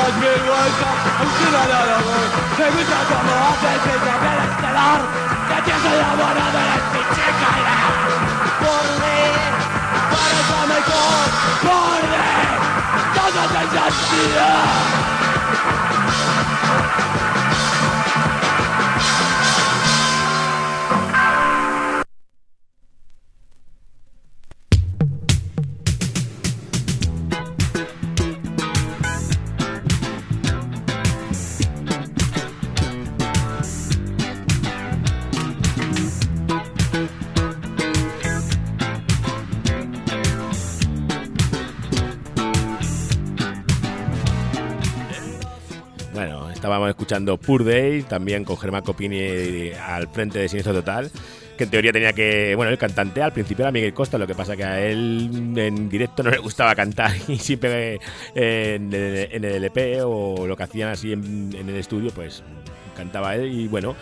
Por sensación escuchando Pur Day, también con Germán Copini al frente de Siniestro Total, que en teoría tenía que, bueno, el cantante al principio era Miguel Costa, lo que pasa que a él en directo no le gustaba cantar *laughs* y siempre eh, en, el- LP o lo que hacían así en, el estudio, pues cantaba él y bueno.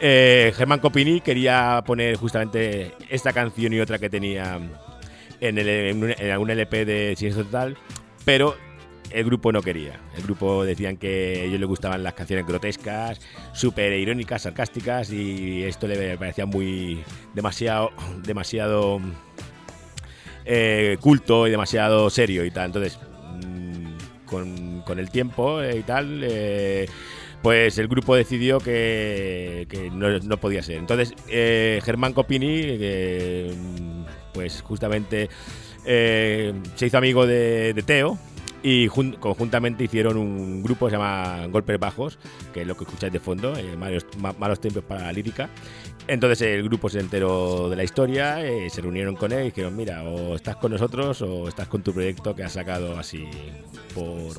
eh, Germán Copini quería poner justamente esta canción y otra que tenía en, el- algún LP de Siniestro Total, pero el grupo no quería. El grupo decían que a ellos les gustaban las canciones grotescas, súper irónicas, sarcásticas y esto le parecía muy demasiado, demasiado eh, culto y demasiado serio y tal. Entonces, mm, con, con el tiempo eh, y tal, eh, pues el grupo decidió que, que no, podía ser. Entonces, eh, Germán Copini, eh, pues justamente eh, se hizo amigo de Teo. Y jun- conjuntamente hicieron un grupo que se llama Golpes Bajos, que es lo que escucháis de fondo, eh, malos, ma- malos tiempos para la lírica. Entonces el grupo se enteró de la historia, eh, se reunieron con él y dijeron, mira, o estás con nosotros o estás con tu proyecto que has sacado así por,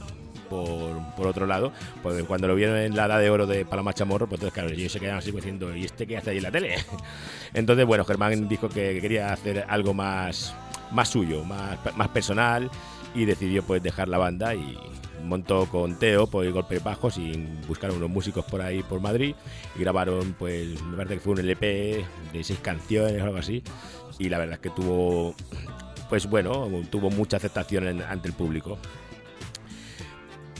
por, por otro lado. Porque cuando lo vieron en la edad de oro de Paloma Chamorro, pues entonces claro, ellos se quedaron así pues, diciendo, ¿y este qué hace ahí en la tele? *laughs* Entonces, bueno, Germán dijo que quería hacer algo más, más suyo, más, más personal y decidió pues dejar la banda y montó con Teo pues golpes bajos y buscaron unos músicos por ahí por Madrid y grabaron pues me parece que fue un LP de seis canciones o algo así y la verdad es que tuvo pues bueno tuvo mucha aceptación ante el público.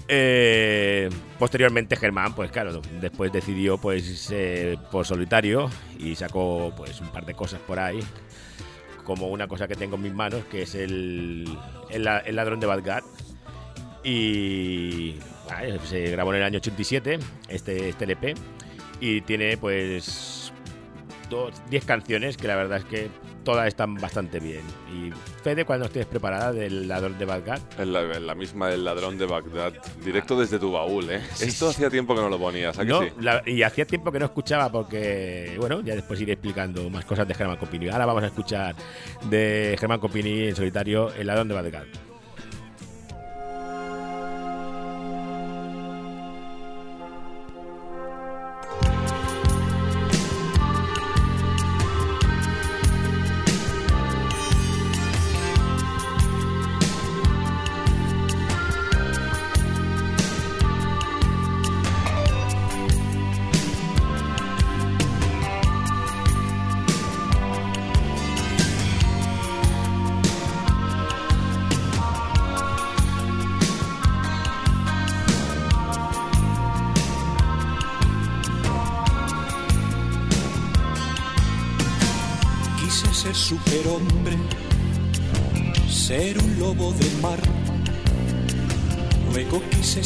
Eh, posteriormente Germán, pues claro, después decidió pues por solitario y sacó pues un par de cosas por ahí, como una cosa que tengo en mis manos, que es el, el, la- el ladrón de Bagdad. Y se grabó en el año 87, este, este LP, y tiene pues dos- 10 canciones que la verdad es que todas están bastante bien. Y Fede, cuando estés preparada del ladrón de Bagdad, la, la misma del ladrón de Bagdad, directo desde tu baúl, ¿eh? *laughs* Esto hacía tiempo que no lo ponías, ¿a que No, sí? la- y hacía tiempo que no escuchaba porque, bueno, ya después iré explicando más cosas de Germán Copini. Ahora vamos a escuchar de Germán Copini en solitario El ladrón de Bagdad.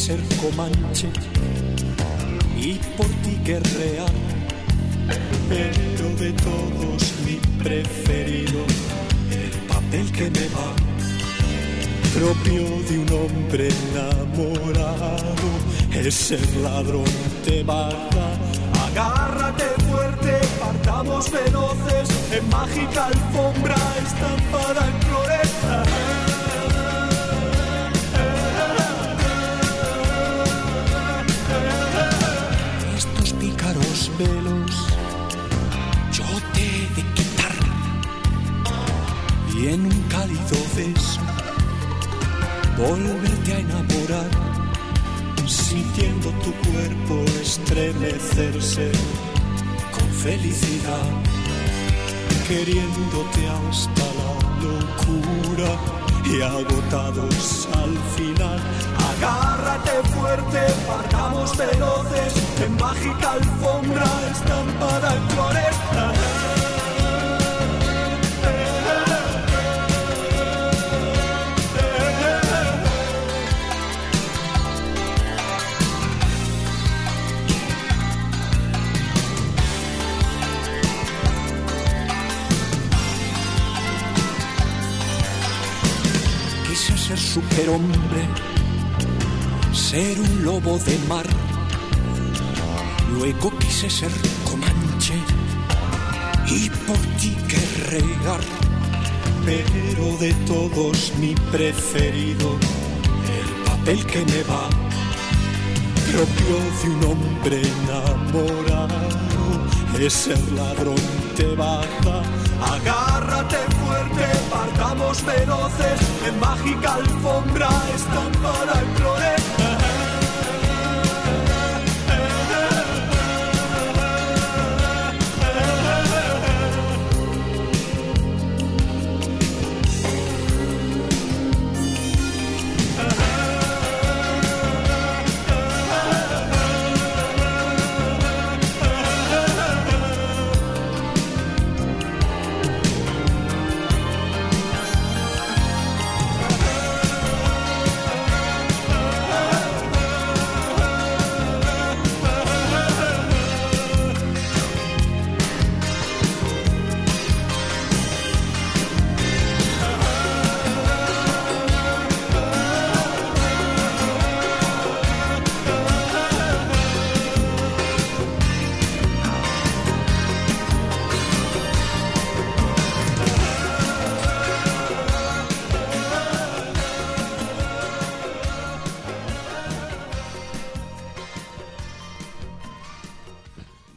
Ser comanche y por ti guerrear. Pero de todos mi preferido, el papel que me va, propio de un hombre enamorado, es el ladrón de Bagdad. Agárrate fuerte, partamos veloces en mágica alfombra estampada en flores. Yo te de quitar. Y en un cálido beso volverte a enamorar. Sintiendo tu cuerpo estremecerse con felicidad, queriéndote hasta la locura. Y agotados al final. Agárrate fuerte, partamos veloces en mágica alfombra estampada en flores. Quise ser superhombre, ser un lobo de mar. Luego quise ser comanche y por ti guerrear. Pero de todos mi preferido, el papel que me va, propio de un hombre enamorado, es ser ladrón de baja. Agárrate fuerte, partamos veloces, en mágica alfombra estampada en flores.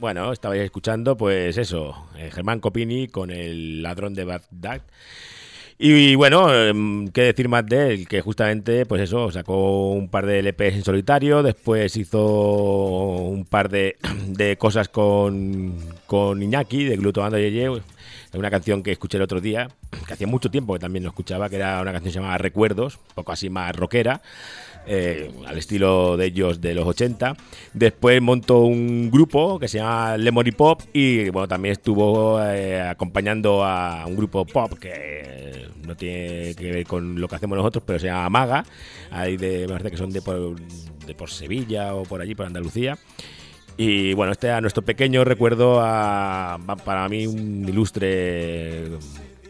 Bueno, estabais escuchando, pues eso, eh, Germán Copini con el ladrón de Bagdad. Y, bueno, em, qué decir más de él, que justamente, pues eso, sacó un par de LPs en solitario, después hizo un par de, de cosas con, con Iñaki, de Glutomando Yeye, una canción que escuché el otro día, que hacía mucho tiempo que también lo escuchaba, que era una canción llamada Recuerdos, un poco así más rockera, eh, al estilo de ellos de los 80. Después montó un grupo que se llama Lemon y Pop y bueno, también estuvo eh, acompañando a un grupo pop que no tiene que ver con lo que hacemos nosotros, pero se llama Maga. Ahí de, me parece que son de por, de por Sevilla o por allí, por Andalucía. Y bueno, este es nuestro pequeño recuerdo a, a- para mí un ilustre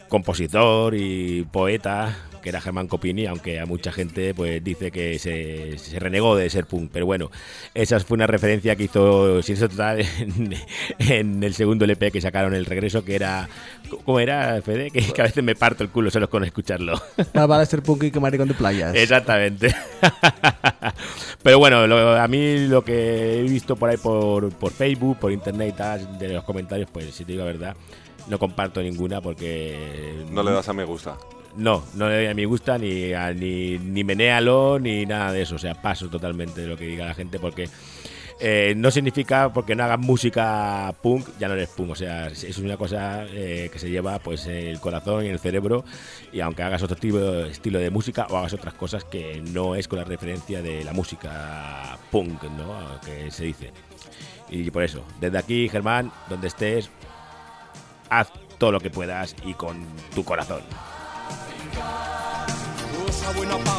compositor y poeta que era Germán Copini, aunque a mucha gente pues dice que se, se renegó de ser punk. Pero bueno, esa fue una referencia que hizo Silencio Total en, en el segundo LP que sacaron el regreso, que era... ¿Cómo era, Fede? Que, que a veces me parto el culo solo con escucharlo. Más vale ser punky que maricón de playas. Exactamente. Pero bueno, lo- a mí lo que he visto por ahí por, por Facebook, por internet y tal, de los comentarios, pues si te digo la verdad, no comparto ninguna porque... No le das a me gusta. No, no le doy a mi gusta ni, a- ni, ni menéalo ni nada de eso. O sea, paso totalmente de lo que diga la gente porque eh, no significa porque no hagas música punk, ya no eres punk. O sea, es una cosa eh, que se lleva pues el corazón y el cerebro. Y aunque hagas otro tipo, estilo de música o hagas otras cosas que no es con la referencia de la música punk, ¿no? Que se dice. Y por eso, desde aquí, Germán, donde estés, haz todo lo que puedas y con tu corazón. Cosa buena pa'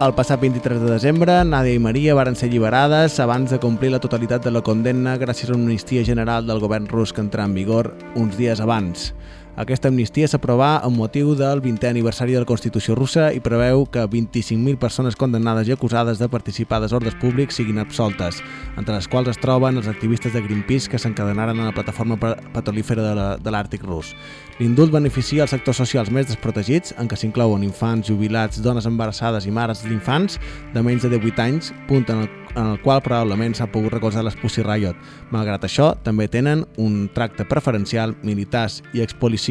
El passat 23 de desembre, Nàdia i Maria varen ser alliberades abans de complir la totalitat de la condemna gràcies a una amnistia general del govern rus que entrà en vigor uns dies abans. Aquesta amnistia s'aprovà amb motiu del 20è aniversari de la Constitució russa i preveu que 25.000 persones condemnades i acusades de participar a desordres públics siguin absoltes, entre les quals es troben els activistes de Greenpeace que s'encadenaren a la plataforma pe- petrolífera de l'Àrtic rus. L'indult beneficia els sectors socials més desprotegits, en què s'inclouen infants, jubilats, dones embarassades i mares d'infants de menys de 18 anys, punt en el, en el qual probablement s'ha pogut recolzar les Pussy Riot. Malgrat això, també tenen un tracte preferencial militars i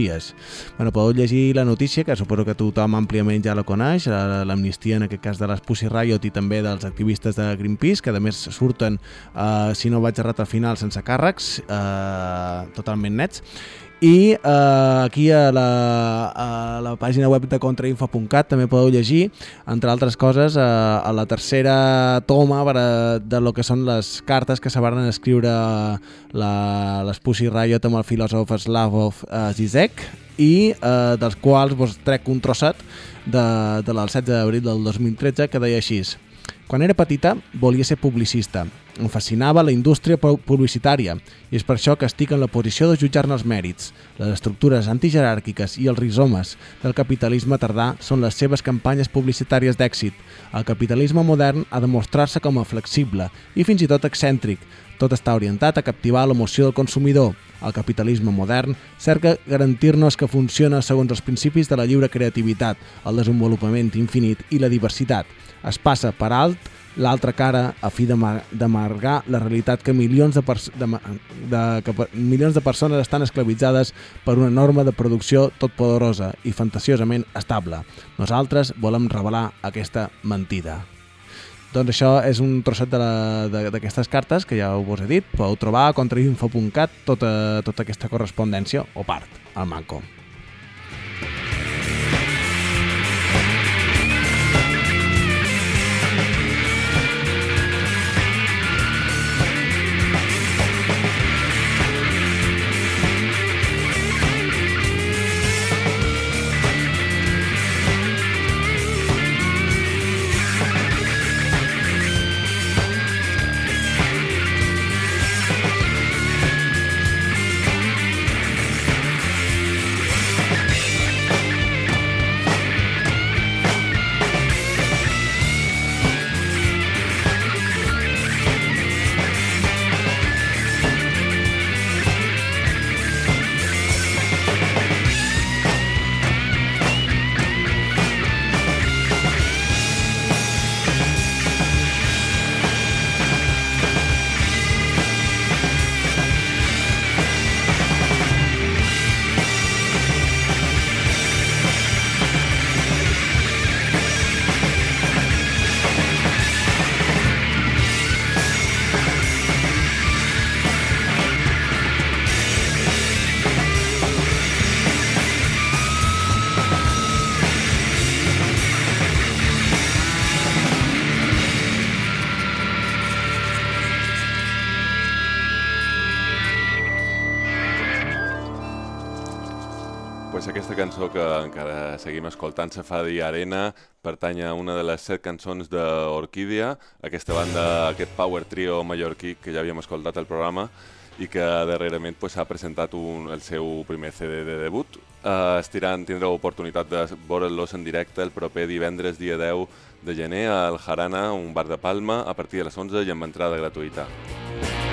expolicies. Bueno, podeu llegir la notícia, que suposo que tothom àmpliament ja la coneix, la- l'amnistia en aquest cas de les Pussy Riot i també dels activistes de Greenpeace, que a més surten, eh, si no vaig errat al final, sense càrrecs, eh, totalment nets. I eh, aquí a la, a la pàgina web de contrainfo.cat també podeu llegir, entre altres coses, eh, a la tercera toma per a, de lo que són les cartes que se van escriure la, les Pussy Riot amb el filòsof Slavov eh, Zizek i eh, dels quals vos trec un trosset de, de del 16 d'abril del 2013 que deia així quan era petita volia ser publicista. Em fascinava la indústria pu- publicitària i és per això que estic en la posició de jutjar-ne els mèrits. Les estructures antijeràrquiques i els rizomes del capitalisme tardà són les seves campanyes publicitàries d'èxit. El capitalisme modern ha de mostrar-se com a flexible i fins i tot excèntric. Tot està orientat a captivar l'emoció del consumidor. El capitalisme modern cerca garantir-nos que funciona segons els principis de la lliure creativitat, el desenvolupament infinit i la diversitat. Es passa per alt l'altra cara a fi d'amar- d'amargar la realitat que milions de, de, de, que milions de persones estan esclavitzades per una norma de producció totpoderosa i fantasiosament estable. Nosaltres volem revelar aquesta mentida. Doncs això és un trosset d'aquestes cartes que ja us he dit. Podeu trobar a contrainfo.cat tota, tota aquesta correspondència, o part, al manco. Seguim escoltant se fa dir Arena pertany a una de les set cançons d'Orquídea, aquesta banda, aquest power trio mallorquí que ja havíem escoltat al programa i que darrerament pues, ha presentat un, el seu primer CD de debut. Uh, estirant tindrà oportunitat de veure'ls en directe el proper divendres dia 10 de gener al Jarana, un bar de Palma, a partir de les 11 i amb entrada gratuïta. A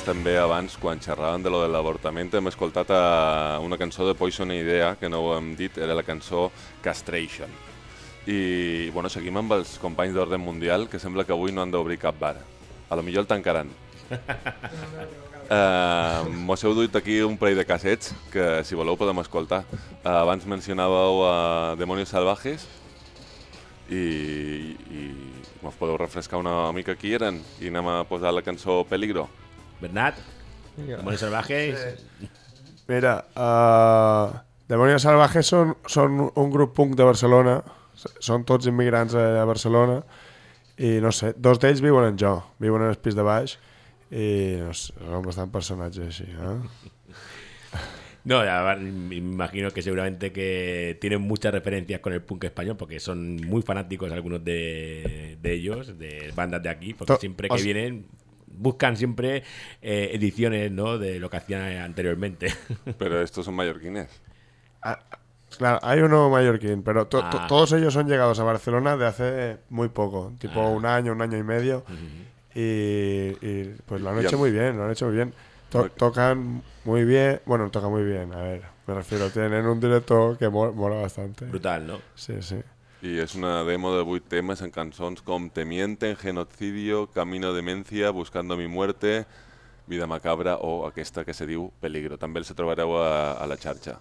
més, també abans, quan xerràvem de lo de l'avortament, hem escoltat a una cançó de Poison Idea, que no ho hem dit, era la cançó Castration. I, bueno, seguim amb els companys d'Ordre Mundial, que sembla que avui no han d'obrir cap bar. A lo millor el tancaran. Uh, *laughs* Mos heu duit aquí un parell de cassets que, si voleu, podem escoltar. Uh, abans mencionàveu uh, Demonios Salvajes i, i mos podeu refrescar una mica qui eren i anem a posar la cançó Peligro. Bernat, Demonios Salvajes. Mira, uh, Demonios Salvajes són, són un grup punk de Barcelona, són tots immigrants a, Barcelona, i no sé, dos d'ells viuen en jo, viuen en el pis de baix, i no sé, són bastant personatges així, eh? *laughs* No, ya, me imagino que seguramente que tienen muchas referencias con el punk español porque son muy fanáticos algunos de, de ellos, de bandas de aquí, porque To- siempre que os- vienen buscan siempre eh, ediciones ¿no? de lo que hacían anteriormente. *laughs* Pero estos son mallorquines. Ah, Claro, hay uno mallorquín, pero to- to- Ah. todos ellos son llegados a Barcelona de hace muy poco, tipo un año, un año y medio. y, y, pues lo han hecho muy bien, lo han hecho muy bien. To- tocan muy bien, bueno, tocan muy bien, a ver, me refiero, tienen un directo que mo- mola bastante. Brutal, ¿no? Sí, sí. Y és una demo de vuit temes en cançons com Te mienten, Genocidio, Camino de Mencia, Buscando mi muerte, Vida macabra o aquesta que se diu Peligro. També els trobareu a, la xarxa.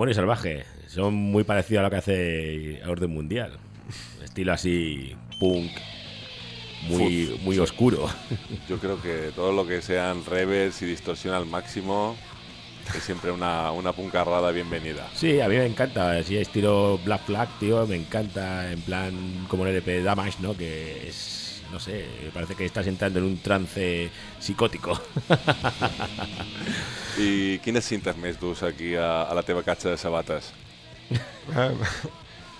Demonio Salvaje. Son muy parecidos a lo que hace Orden Mundial. Estilo así, punk, muy, muy oscuro. Yo creo que todo lo que sean reverse y distorsión al máximo es siempre una, una puncarrada bienvenida. Sí, a mí me encanta. Así estilo Black Flag, tío, me encanta. En plan, como el LP de Damage, ¿no? Que es, no sé, parece que estás entrando en un trance psicótico. *laughs* I quines cintes més dus aquí a, a la teva catxa de sabates? Eh,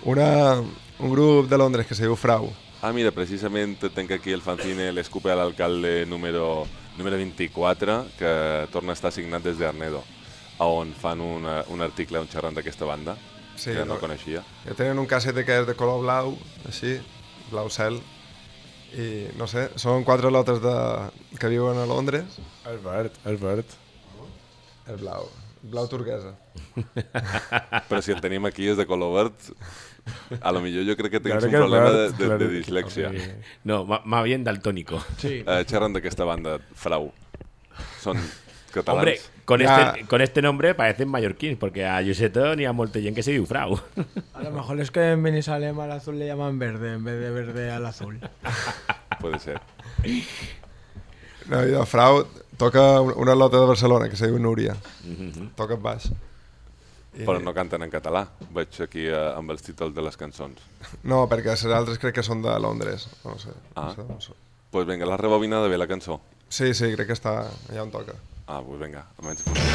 Una, un grup de Londres que se diu Frau. Ah, mira, precisament tenc aquí el fanzine L'escupe a l'alcalde número, número 24, que torna a estar signat des d'Arnedo, on fan una, un article on xerrant d'aquesta banda, Sí, que no no. coneixia. Que tenen un casset que és de color blau, així, blau cel. I no sé, són quatre lotes de, que viuen a Londres. És verd, és verd. El blau, blau turquesa. *laughs* Però si el tenim aquí és de color verd, a lo millor jo crec que tens Claro un que problema de, verd, de, claro de que- dislexia. No, más bien daltónico. Sí. Eh, xerrant d'aquesta banda, Frau. Són catalans. Hombre, con, Ya. este, con este nombre parecen mallorquins, porque a Joseto ni a Moltellén que se diu Frau. A lo mejor es que en Benisalem al azul le llaman verde en vez de verde al azul. *laughs* Puede ser. No, i de Frau toca un- una lota de Barcelona que se diu Núria. Toca baix. I- Però no canten en català. Veig aquí eh, amb els títols de les cançons. No, perquè les altres crec que són de Londres. No sé. Ah. No sé on són. Pues vinga, la rebobinada bé la cançó. Sí, sí, crec que està allà on toca. Ah, pues vinga, almenys funciona.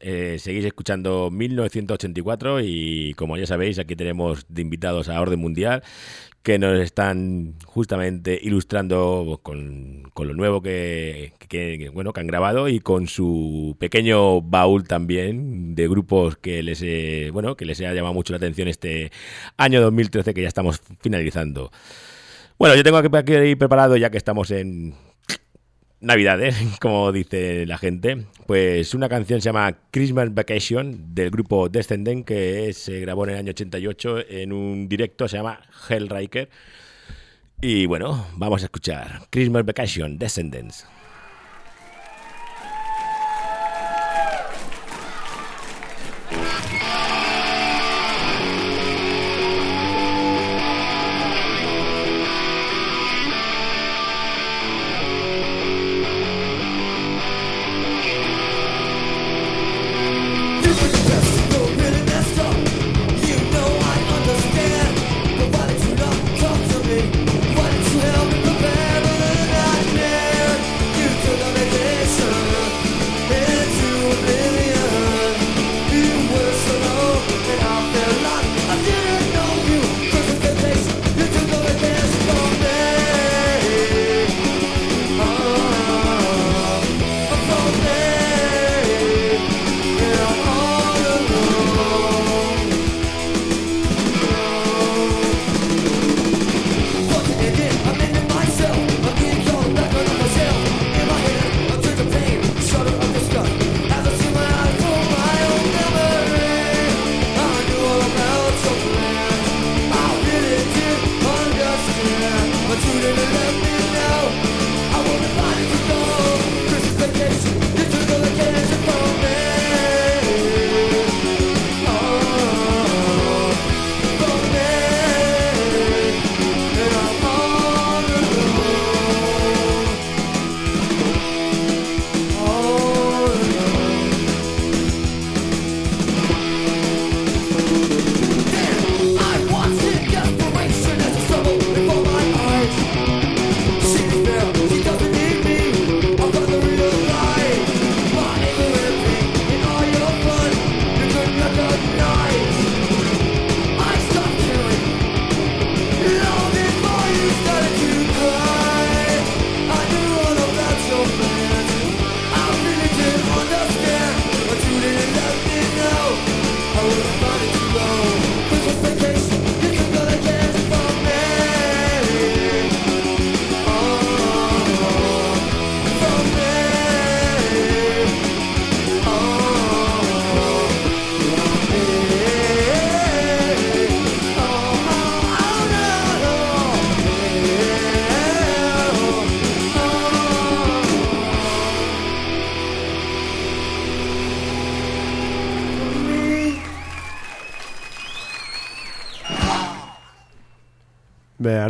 Eh, seguís escuchando 1984 y como ya sabéis, aquí tenemos de invitados a Orden Mundial que nos están justamente ilustrando con, con lo nuevo que, bueno, que han grabado y con su pequeño baúl también de grupos que les, eh, bueno, que les ha llamado mucho la atención este año 2013 que ya estamos finalizando. Bueno, yo tengo aquí, aquí preparado, ya que estamos en Navidades, *laughs* como dice la gente, pues una canción se llama Christmas Vacation del grupo Descendent que se grabó en el año 88 en un directo, se llama Hellriker. Y bueno, vamos a escuchar Christmas Vacation Descendants.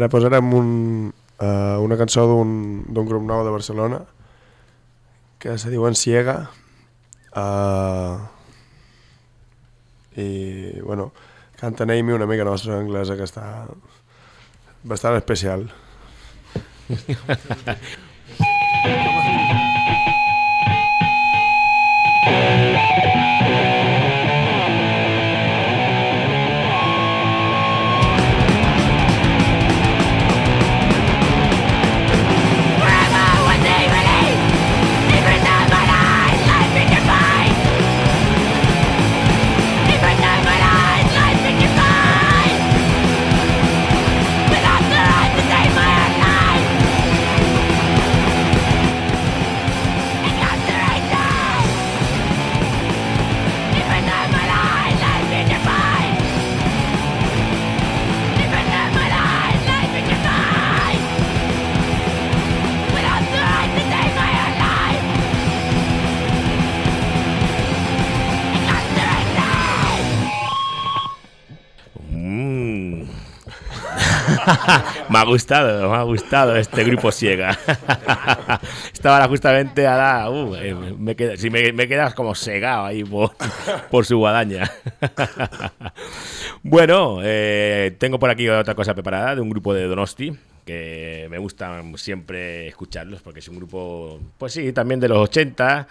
Ara posarem un, uh, una cançó d'un grup nou de Barcelona que se diuen Ciega uh, i, bueno, canten Amy, una amiga nostra anglesa que està bastant especial. *laughs* me ha gustado, me ha gustado este grupo ciega. *laughs* Estaba justamente a la. Uh, eh, me, si me, me quedas como segado ahí por, por su guadaña. *laughs* bueno, eh, tengo por aquí otra cosa preparada de un grupo de Donosti. Que me gusta siempre escucharlos porque es un grupo, pues sí, también de los 80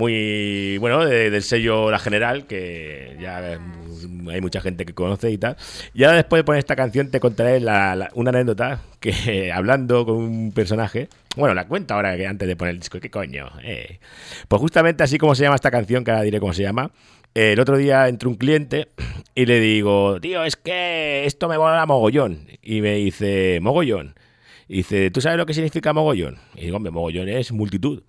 muy bueno de- del sello La General que ya mm, hay mucha gente que conoce y tal. Y ahora después de poner esta canción te contaré la- la- una anécdota que *laughs* hablando con un personaje bueno la cuento ahora que antes de poner el disco qué coño eh. pues justamente así como se llama esta canción que ahora diré cómo se llama el otro día entró un cliente y le digo tío es que esto me mola mogollón y me dice mogollón y dice ¿tú sabes lo que significa mogollón? y digo hombre mogollón es multitud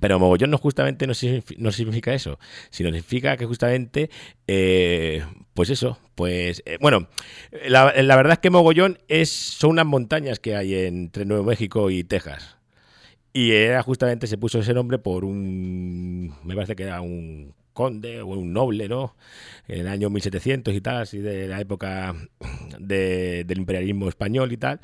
pero mogollón no justamente no, signifi- no significa eso, sino significa que justamente, eh, pues eso, pues, eh, bueno, la, verdad es que mogollón es, son unas montañas que hay entre Nuevo México y Texas. Y era justamente, se puso ese nombre por un, me parece que era un conde o un noble, ¿no? En el año 1700 y tal, así de la época de- del imperialismo español y tal.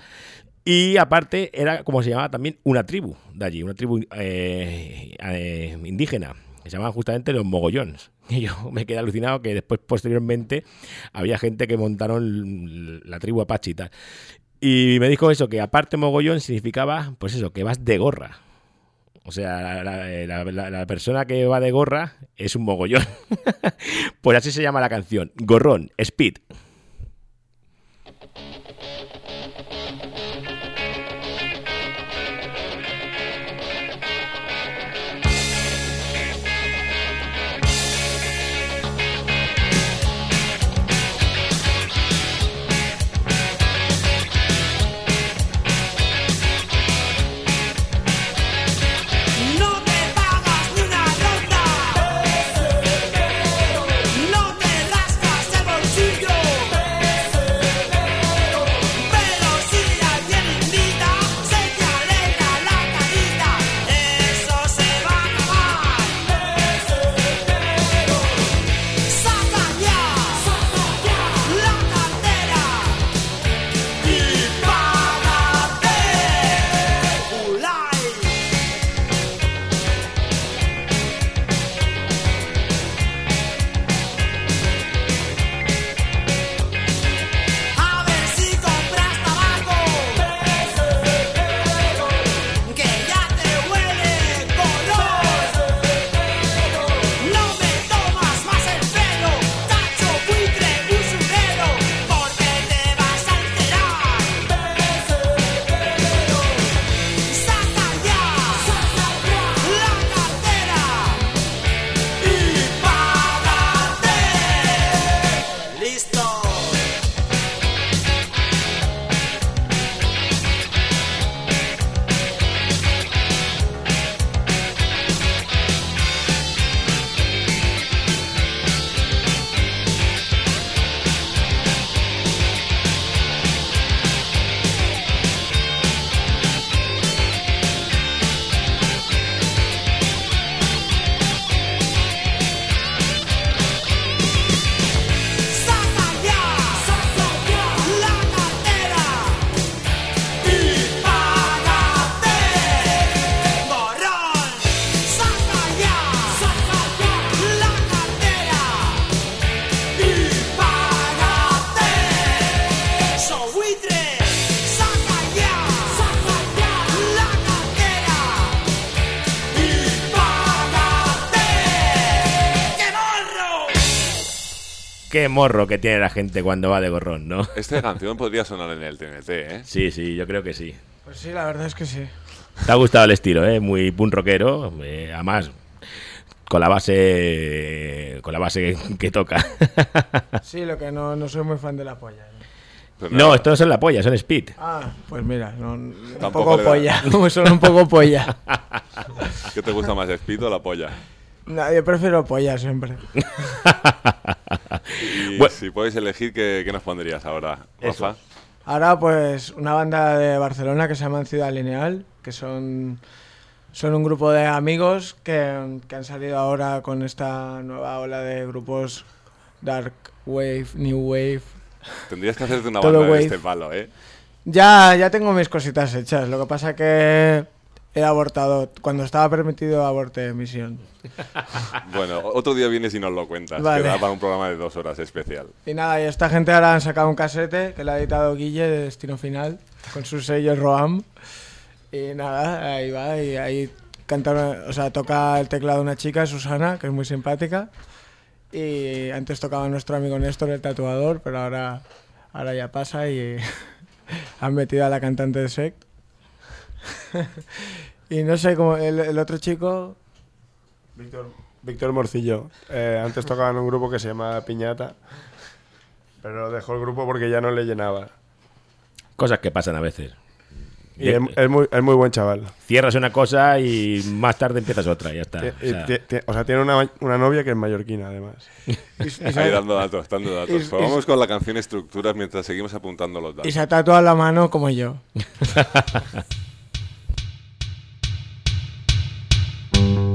Y aparte era, como se llamaba también, una tribu de allí, una tribu eh, eh, indígena, que se llamaban justamente los mogollones. Y *laughs* yo me quedé alucinado que después, posteriormente, había gente que montaron la tribu Apache y tal. Y me dijo eso, que aparte mogollón significaba, pues eso, que vas de gorra. O sea, la, la- persona que va de gorra es un mogollón. *laughs* pues así se llama la canción, Gorrón, Speed. Qué morro que tiene la gente cuando va de gorrón, ¿no? Esta canción podría sonar en el TNT, ¿eh? Sí, sí, yo creo que sí. Pues sí, la verdad es que sí. Te ha gustado el estilo, ¿eh? Muy punk rockero, eh, además con la base con la base que toca. *laughs* Sí, lo que no, no soy muy fan de la polla. ¿no? Pero No, esto no son la polla, son speed. Ah, pues mira, no- un Tampoco poco polla. *laughs* Son un poco polla. ¿Qué te gusta más, Speed o la polla? No, yo prefiero polla siempre. Y Bueno. si puedes elegir, ¿qué, qué nos pondrías ahora. Rafa? Ahora, pues, una banda de Barcelona que se llama Ciudad Lineal, que son, son un grupo de amigos que, que han salido ahora con esta nueva ola de grupos Dark Wave, New Wave, Tendrías que hacerte una banda de este palo, ¿eh? Ya, ya tengo mis cositas hechas. Lo que pasa que he abortado. Cuando estaba permitido, aborté misión. *laughs* Bueno, otro día vienes y nos lo cuentas. Vale. Que da para un programa de dos horas especial. Y nada, y esta gente ahora han sacado un casete que le ha editado Guille de Destino Final con su sello Roam. Y nada, ahí va, y ahí canta, o sea, toca el teclado una chica, Susana, que es muy simpática. Y antes tocaba nuestro amigo Néstor, el tatuador, pero ahora, ahora ya pasa y *laughs* han metido a la cantante de Sect. *laughs* y no sé, como el, el otro chico, Víctor, Víctor Morcillo. Eh, antes tocaba en un grupo que se llama Piñata, pero dejó el grupo porque ya no le llenaba. Cosas que pasan a veces. Y es, es muy, es muy buen chaval. Cierras una cosa y más tarde empiezas otra, ya está. Ti- O y sea, o sea, tiene una, una novia que es mallorquina, además. *laughs* Ahí dando datos, dando datos. y- Pues vamos con la canción estructuras mientras seguimos apuntando los y datos. se tatúa la mano como yo. *laughs* Thank you.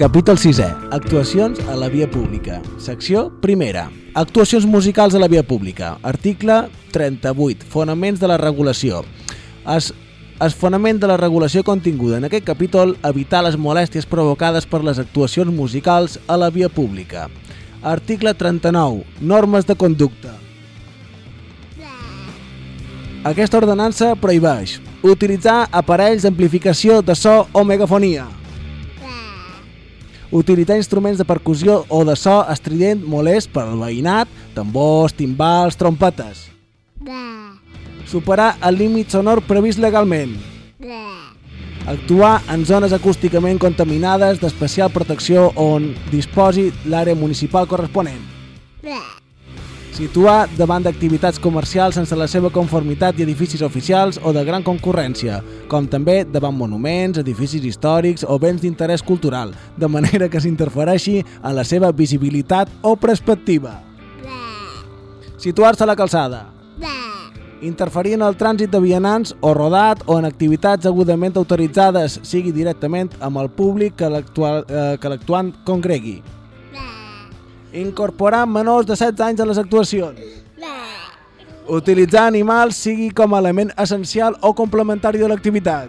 Capítol 6è. Actuacions a la via pública. Secció primera. Actuacions musicals a la via pública. Article 38. Fonaments de la regulació. Es, es fonament de la regulació continguda en aquest capítol evitar les molèsties provocades per les actuacions musicals a la via pública. Article 39. Normes de conducta. Aquesta ordenança prohibeix utilitzar aparells d'amplificació de so o megafonia, utilitzar instruments de percussió o de so estrident molest per al veïnat, tambors, timbals, trompetes, superar el límit sonor previst legalment, actuar en zones acústicament contaminades d'especial protecció on disposi l'àrea municipal corresponent, situar davant d'activitats comercials sense la seva conformitat i edificis oficials o de gran concurrència, com també davant monuments, edificis històrics o béns d'interès cultural, de manera que s'interfereixi en la seva visibilitat o perspectiva. Situar-se a la calçada. Interferir en el trànsit de vianants o rodat o en activitats agudament autoritzades, sigui directament amb el públic que eh, l'actuant congregui. Incorporar menors de 16 anys a les actuacions. Utilitzar animals sigui com a element essencial o complementari de l'activitat.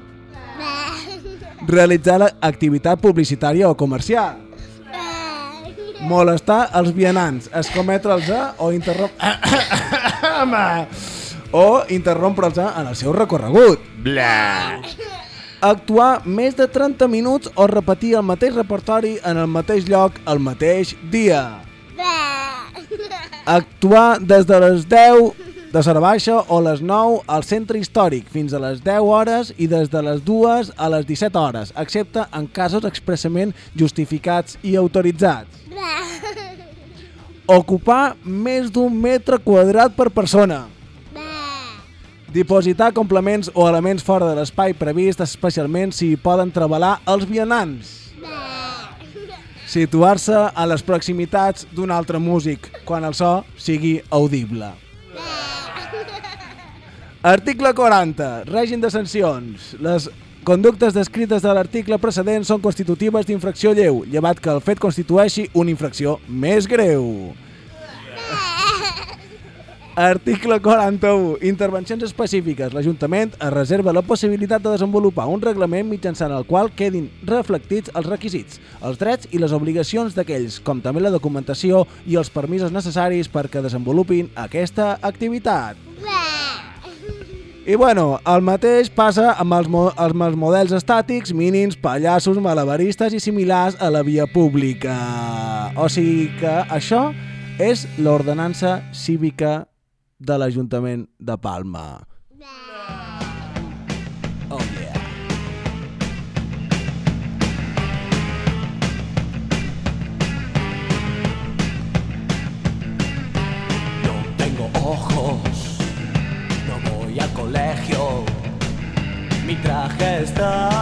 Realitzar l'activitat publicitària o comercial. Molestar els vianants, escometre'ls o interrompre... *coughs* o interrompre'ls en el seu recorregut. Bla. Actuar més de 30 minuts o repetir el mateix repertori en el mateix lloc el mateix dia. Actuar des de les 10 de Sara Baixa o les 9 al centre històric fins a les 10 hores i des de les 2 a les 17 hores, excepte en casos expressament justificats i autoritzats. Ocupar més d'un metre quadrat per persona. Dipositar complements o elements fora de l'espai previst, especialment si hi poden treballar els vianants. Situar-se a les proximitats d'un altre músic, quan el so sigui audible. Article 40. Règim de sancions. Les conductes descrites de l'article precedent són constitutives d'infracció lleu, llevat que el fet constitueixi una infracció més greu. Article 41. Intervencions específiques. L'Ajuntament es reserva la possibilitat de desenvolupar un reglament mitjançant el qual quedin reflectits els requisits, els drets i les obligacions d'aquells, com també la documentació i els permisos necessaris perquè desenvolupin aquesta activitat. I bueno, el mateix passa amb els, mo amb els models estàtics, mínims, pallassos, malabaristes i similars a la via pública. O sigui que això és l'ordenança cívica de l'Ajuntament de Palma. Oh yeah. No tengo ojos, no voy al colegio. Mi traje está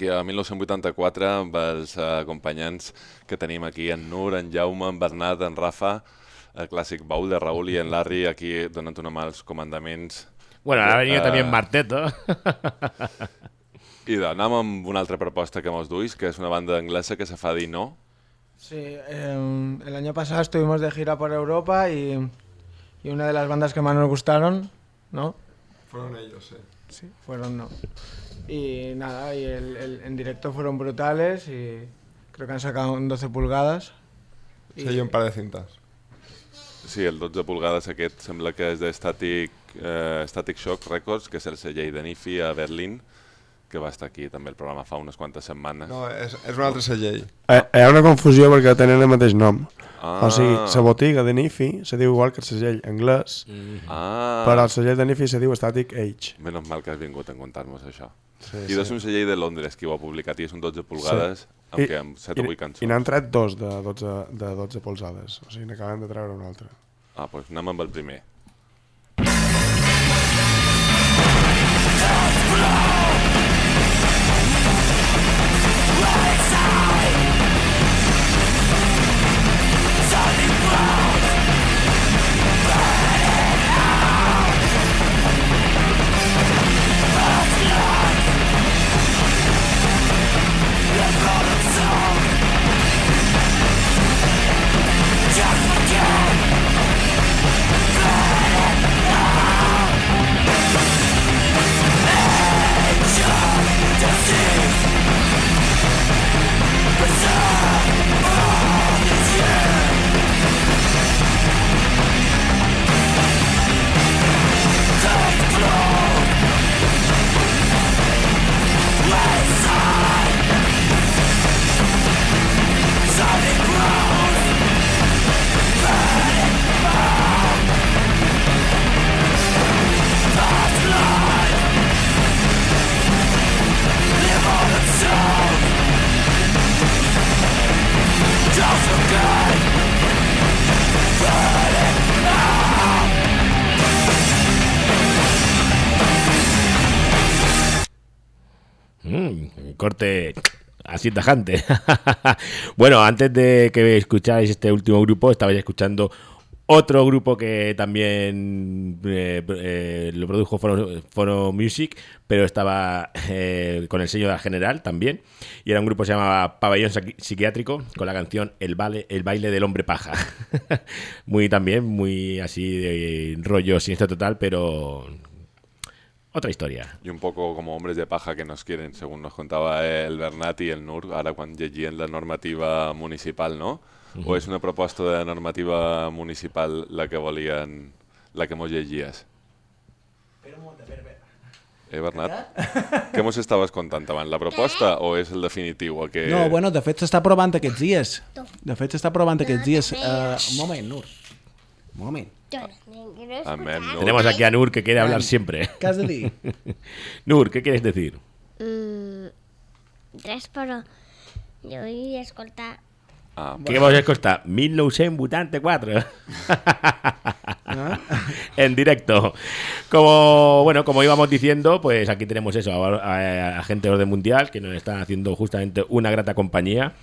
aquí a 1984 amb els eh, acompanyants que tenim aquí, en Nur, en Jaume, en Bernat, en Rafa, el clàssic baúl de Raúl i en Larry aquí donant una mà als comandaments. Bueno, ahora ha venido Eh, también Marteto. I d'anem amb una altra proposta que mos duis, que és una banda anglesa que se fa dir no. Sí, eh, el año pasado estuvimos de gira por Europa y, y una de las bandas que más nos gustaron, ¿no? Fueron ellos, sí. Sí, fueron no. Y nada, y el, el- en directo fueron brutales y creo que han sacado un 12 pulgadas. Sí, y un par de cintas. Sí, el 12 pulgades aquest sembla que és de Static, eh, Static Shock Records, que és el celler de Nifi a Berlín, que va estar aquí també el programa fa unes quantes setmanes. No, és, és un altre segell. Eh, hi ha una confusió perquè tenen el mateix nom. Ah. O sigui, la botiga de Nifi se diu igual que el segell anglès, Ah, però el segell de Nifi se diu Static Age. Menys mal que has vingut a contar-nos això. Sí, I és un celler de Londres qui ho ha publicat i és un 12 pulgades amb, què, amb 7 o 8 cançons. I n'han tret dos de 12, de 12 polzades. O sigui, n'acaben de treure un altre. Ah, doncs anem amb el primer. Así tajante. *laughs* bueno, antes de que escucháis este último grupo, estabais escuchando otro grupo que también eh, eh, lo produjo Foro, Music, pero estaba eh, con el sello de la General también. Y era un grupo que se llamaba Pabellón Psiqui- Psiquiátrico, con la canción El, Vale, el baile del hombre paja. *laughs* muy también, muy así de rollo siniestro total, pero otra historia. Y un poco como hombres de paja que nos quieren, según nos contaba el Bernat y el Nur, ara quan llegien la normativa municipal, no? O és una proposta de normativa municipal la que volien, la que mos llegies? Eh, Bernat? Què mos estaves contant abans? La proposta o és el definitiu? El que... No, bueno, de fet s'està provant aquests dies. De fet s'està provant aquests dies. Uh, un moment, Nur. Un moment. Amén. Tenemos aquí a Nur que quiere hablar siempre. Què has de dir? Nur, ¿qué quieres decir? Mm, res, però jo vull escoltar... Ah, ¿Qué vamos a escoltar? 1984. en directo. Como bueno, como íbamos diciendo, pues aquí tenemos eso, a, a- a gente de orden mundial que nos están haciendo justamente una grata compañía.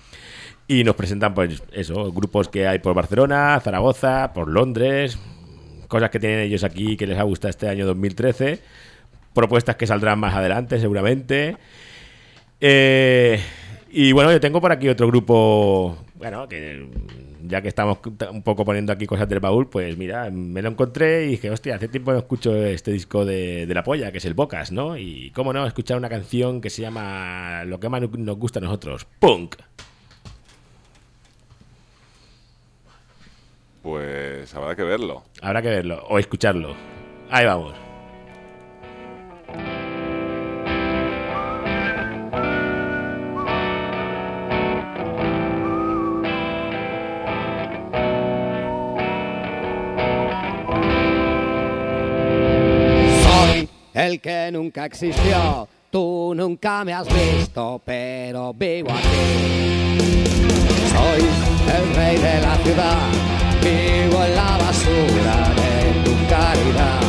Y nos presentan, pues, eso, grupos que hay por Barcelona, Zaragoza, por Londres, cosas que tienen ellos aquí que les ha gustado este año 2013, propuestas que saldrán más adelante, seguramente. Eh, y bueno, yo tengo por aquí otro grupo, bueno, que ya que estamos un poco poniendo aquí cosas del baúl, pues mira, me lo encontré y dije, hostia, hace tiempo no escucho este disco de, de La Polla, que es el Bocas, ¿no? Y cómo no, escuchar una canción que se llama Lo que más nos gusta a nosotros, Punk. Pues habrá que verlo. Habrá que verlo o escucharlo. Ahí vamos. Soy el que nunca existió, tú nunca me has visto, pero vivo aquí. Soy el rey de la ciudad, vivo en la basura de tu caridad.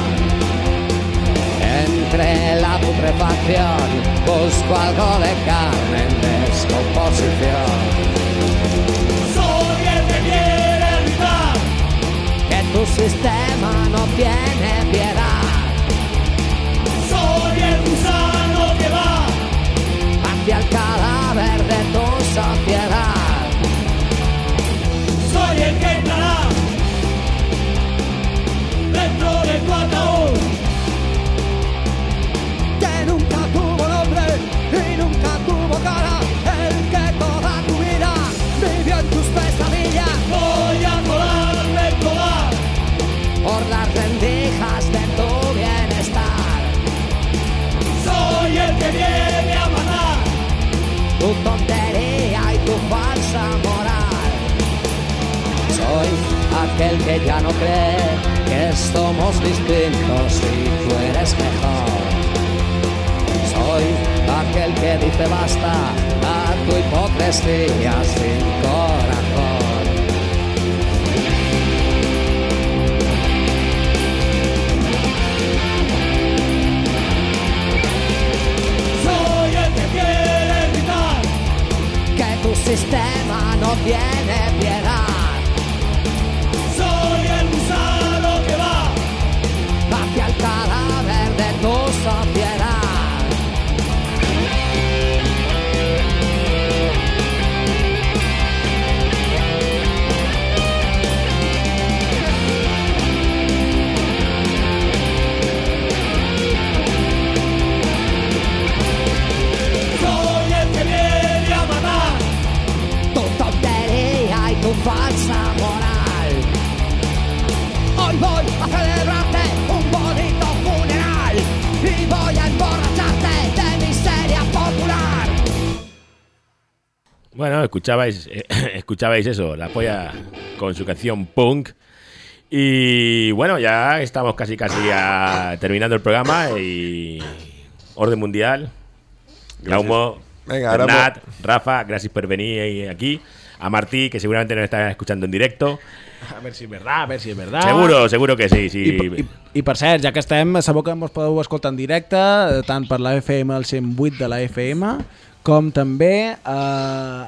Entre la putrefacción. Busco algo de carne en descomposición. Soy el que quiere evitar Que tu sistema no tiene piedad. Soy el gusano que va Hacia el cadáver de tu sociedad. Soy el que dentro de tu ataúd que nunca tuvo nombre y nunca tuvo cara, el que toda tu vida vivió en tus pesadillas. Voy a colarme colar. Por las rendijas de tu bienestar. Soy el que viene a matar. Tu aquel que ya no cree que somos distintos y tú eres mejor. Soy aquel que dice basta a tu hipocresía sin corazón. Soy el que quiere evitar que tu sistema no tiene piedad Bueno, escuchabais, eh, *laughs* escuchabais eso, la polla con su canción Punk. Y bueno, ya estamos casi casi a- terminando el programa y orden mundial. Ara Bernat, Rafa, gracias por venir aquí. A Martí, que seguramente nos está escuchando en directo. A veure si és verdad, a veure si és verdad. Seguro, seguro que sí. sí. I, i, I per cert, ja que estem, sabeu que ens podeu escoltar en directe, eh, tant per la FM al 108 de la FM, com també a,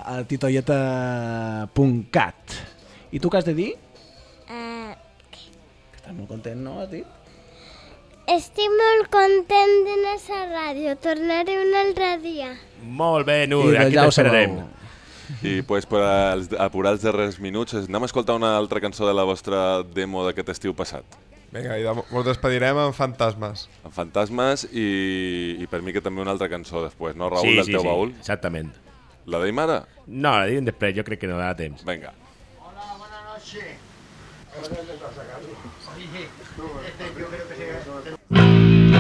a titoieta.cat. I tu què has de dir? Eh, Que estàs molt content, no? Has dit? estic molt content a la ràdio. Tornaré un altre dia. Molt bé, Nur, de aquí ja t'esperarem. I pues, per als, apurar els darrers minuts, anem a escoltar una altra cançó de la vostra demo d'aquest estiu passat. Vinga, i de, ens despedirem amb fantasmes. Amb fantasmes i, i per mi que també una altra cançó després, no, Raül, Sí, del sí, teu sí, baúl? exactament. La deim ara? No, la direm després, jo crec que no da temps. Vinga. Sí, yo creo que sí.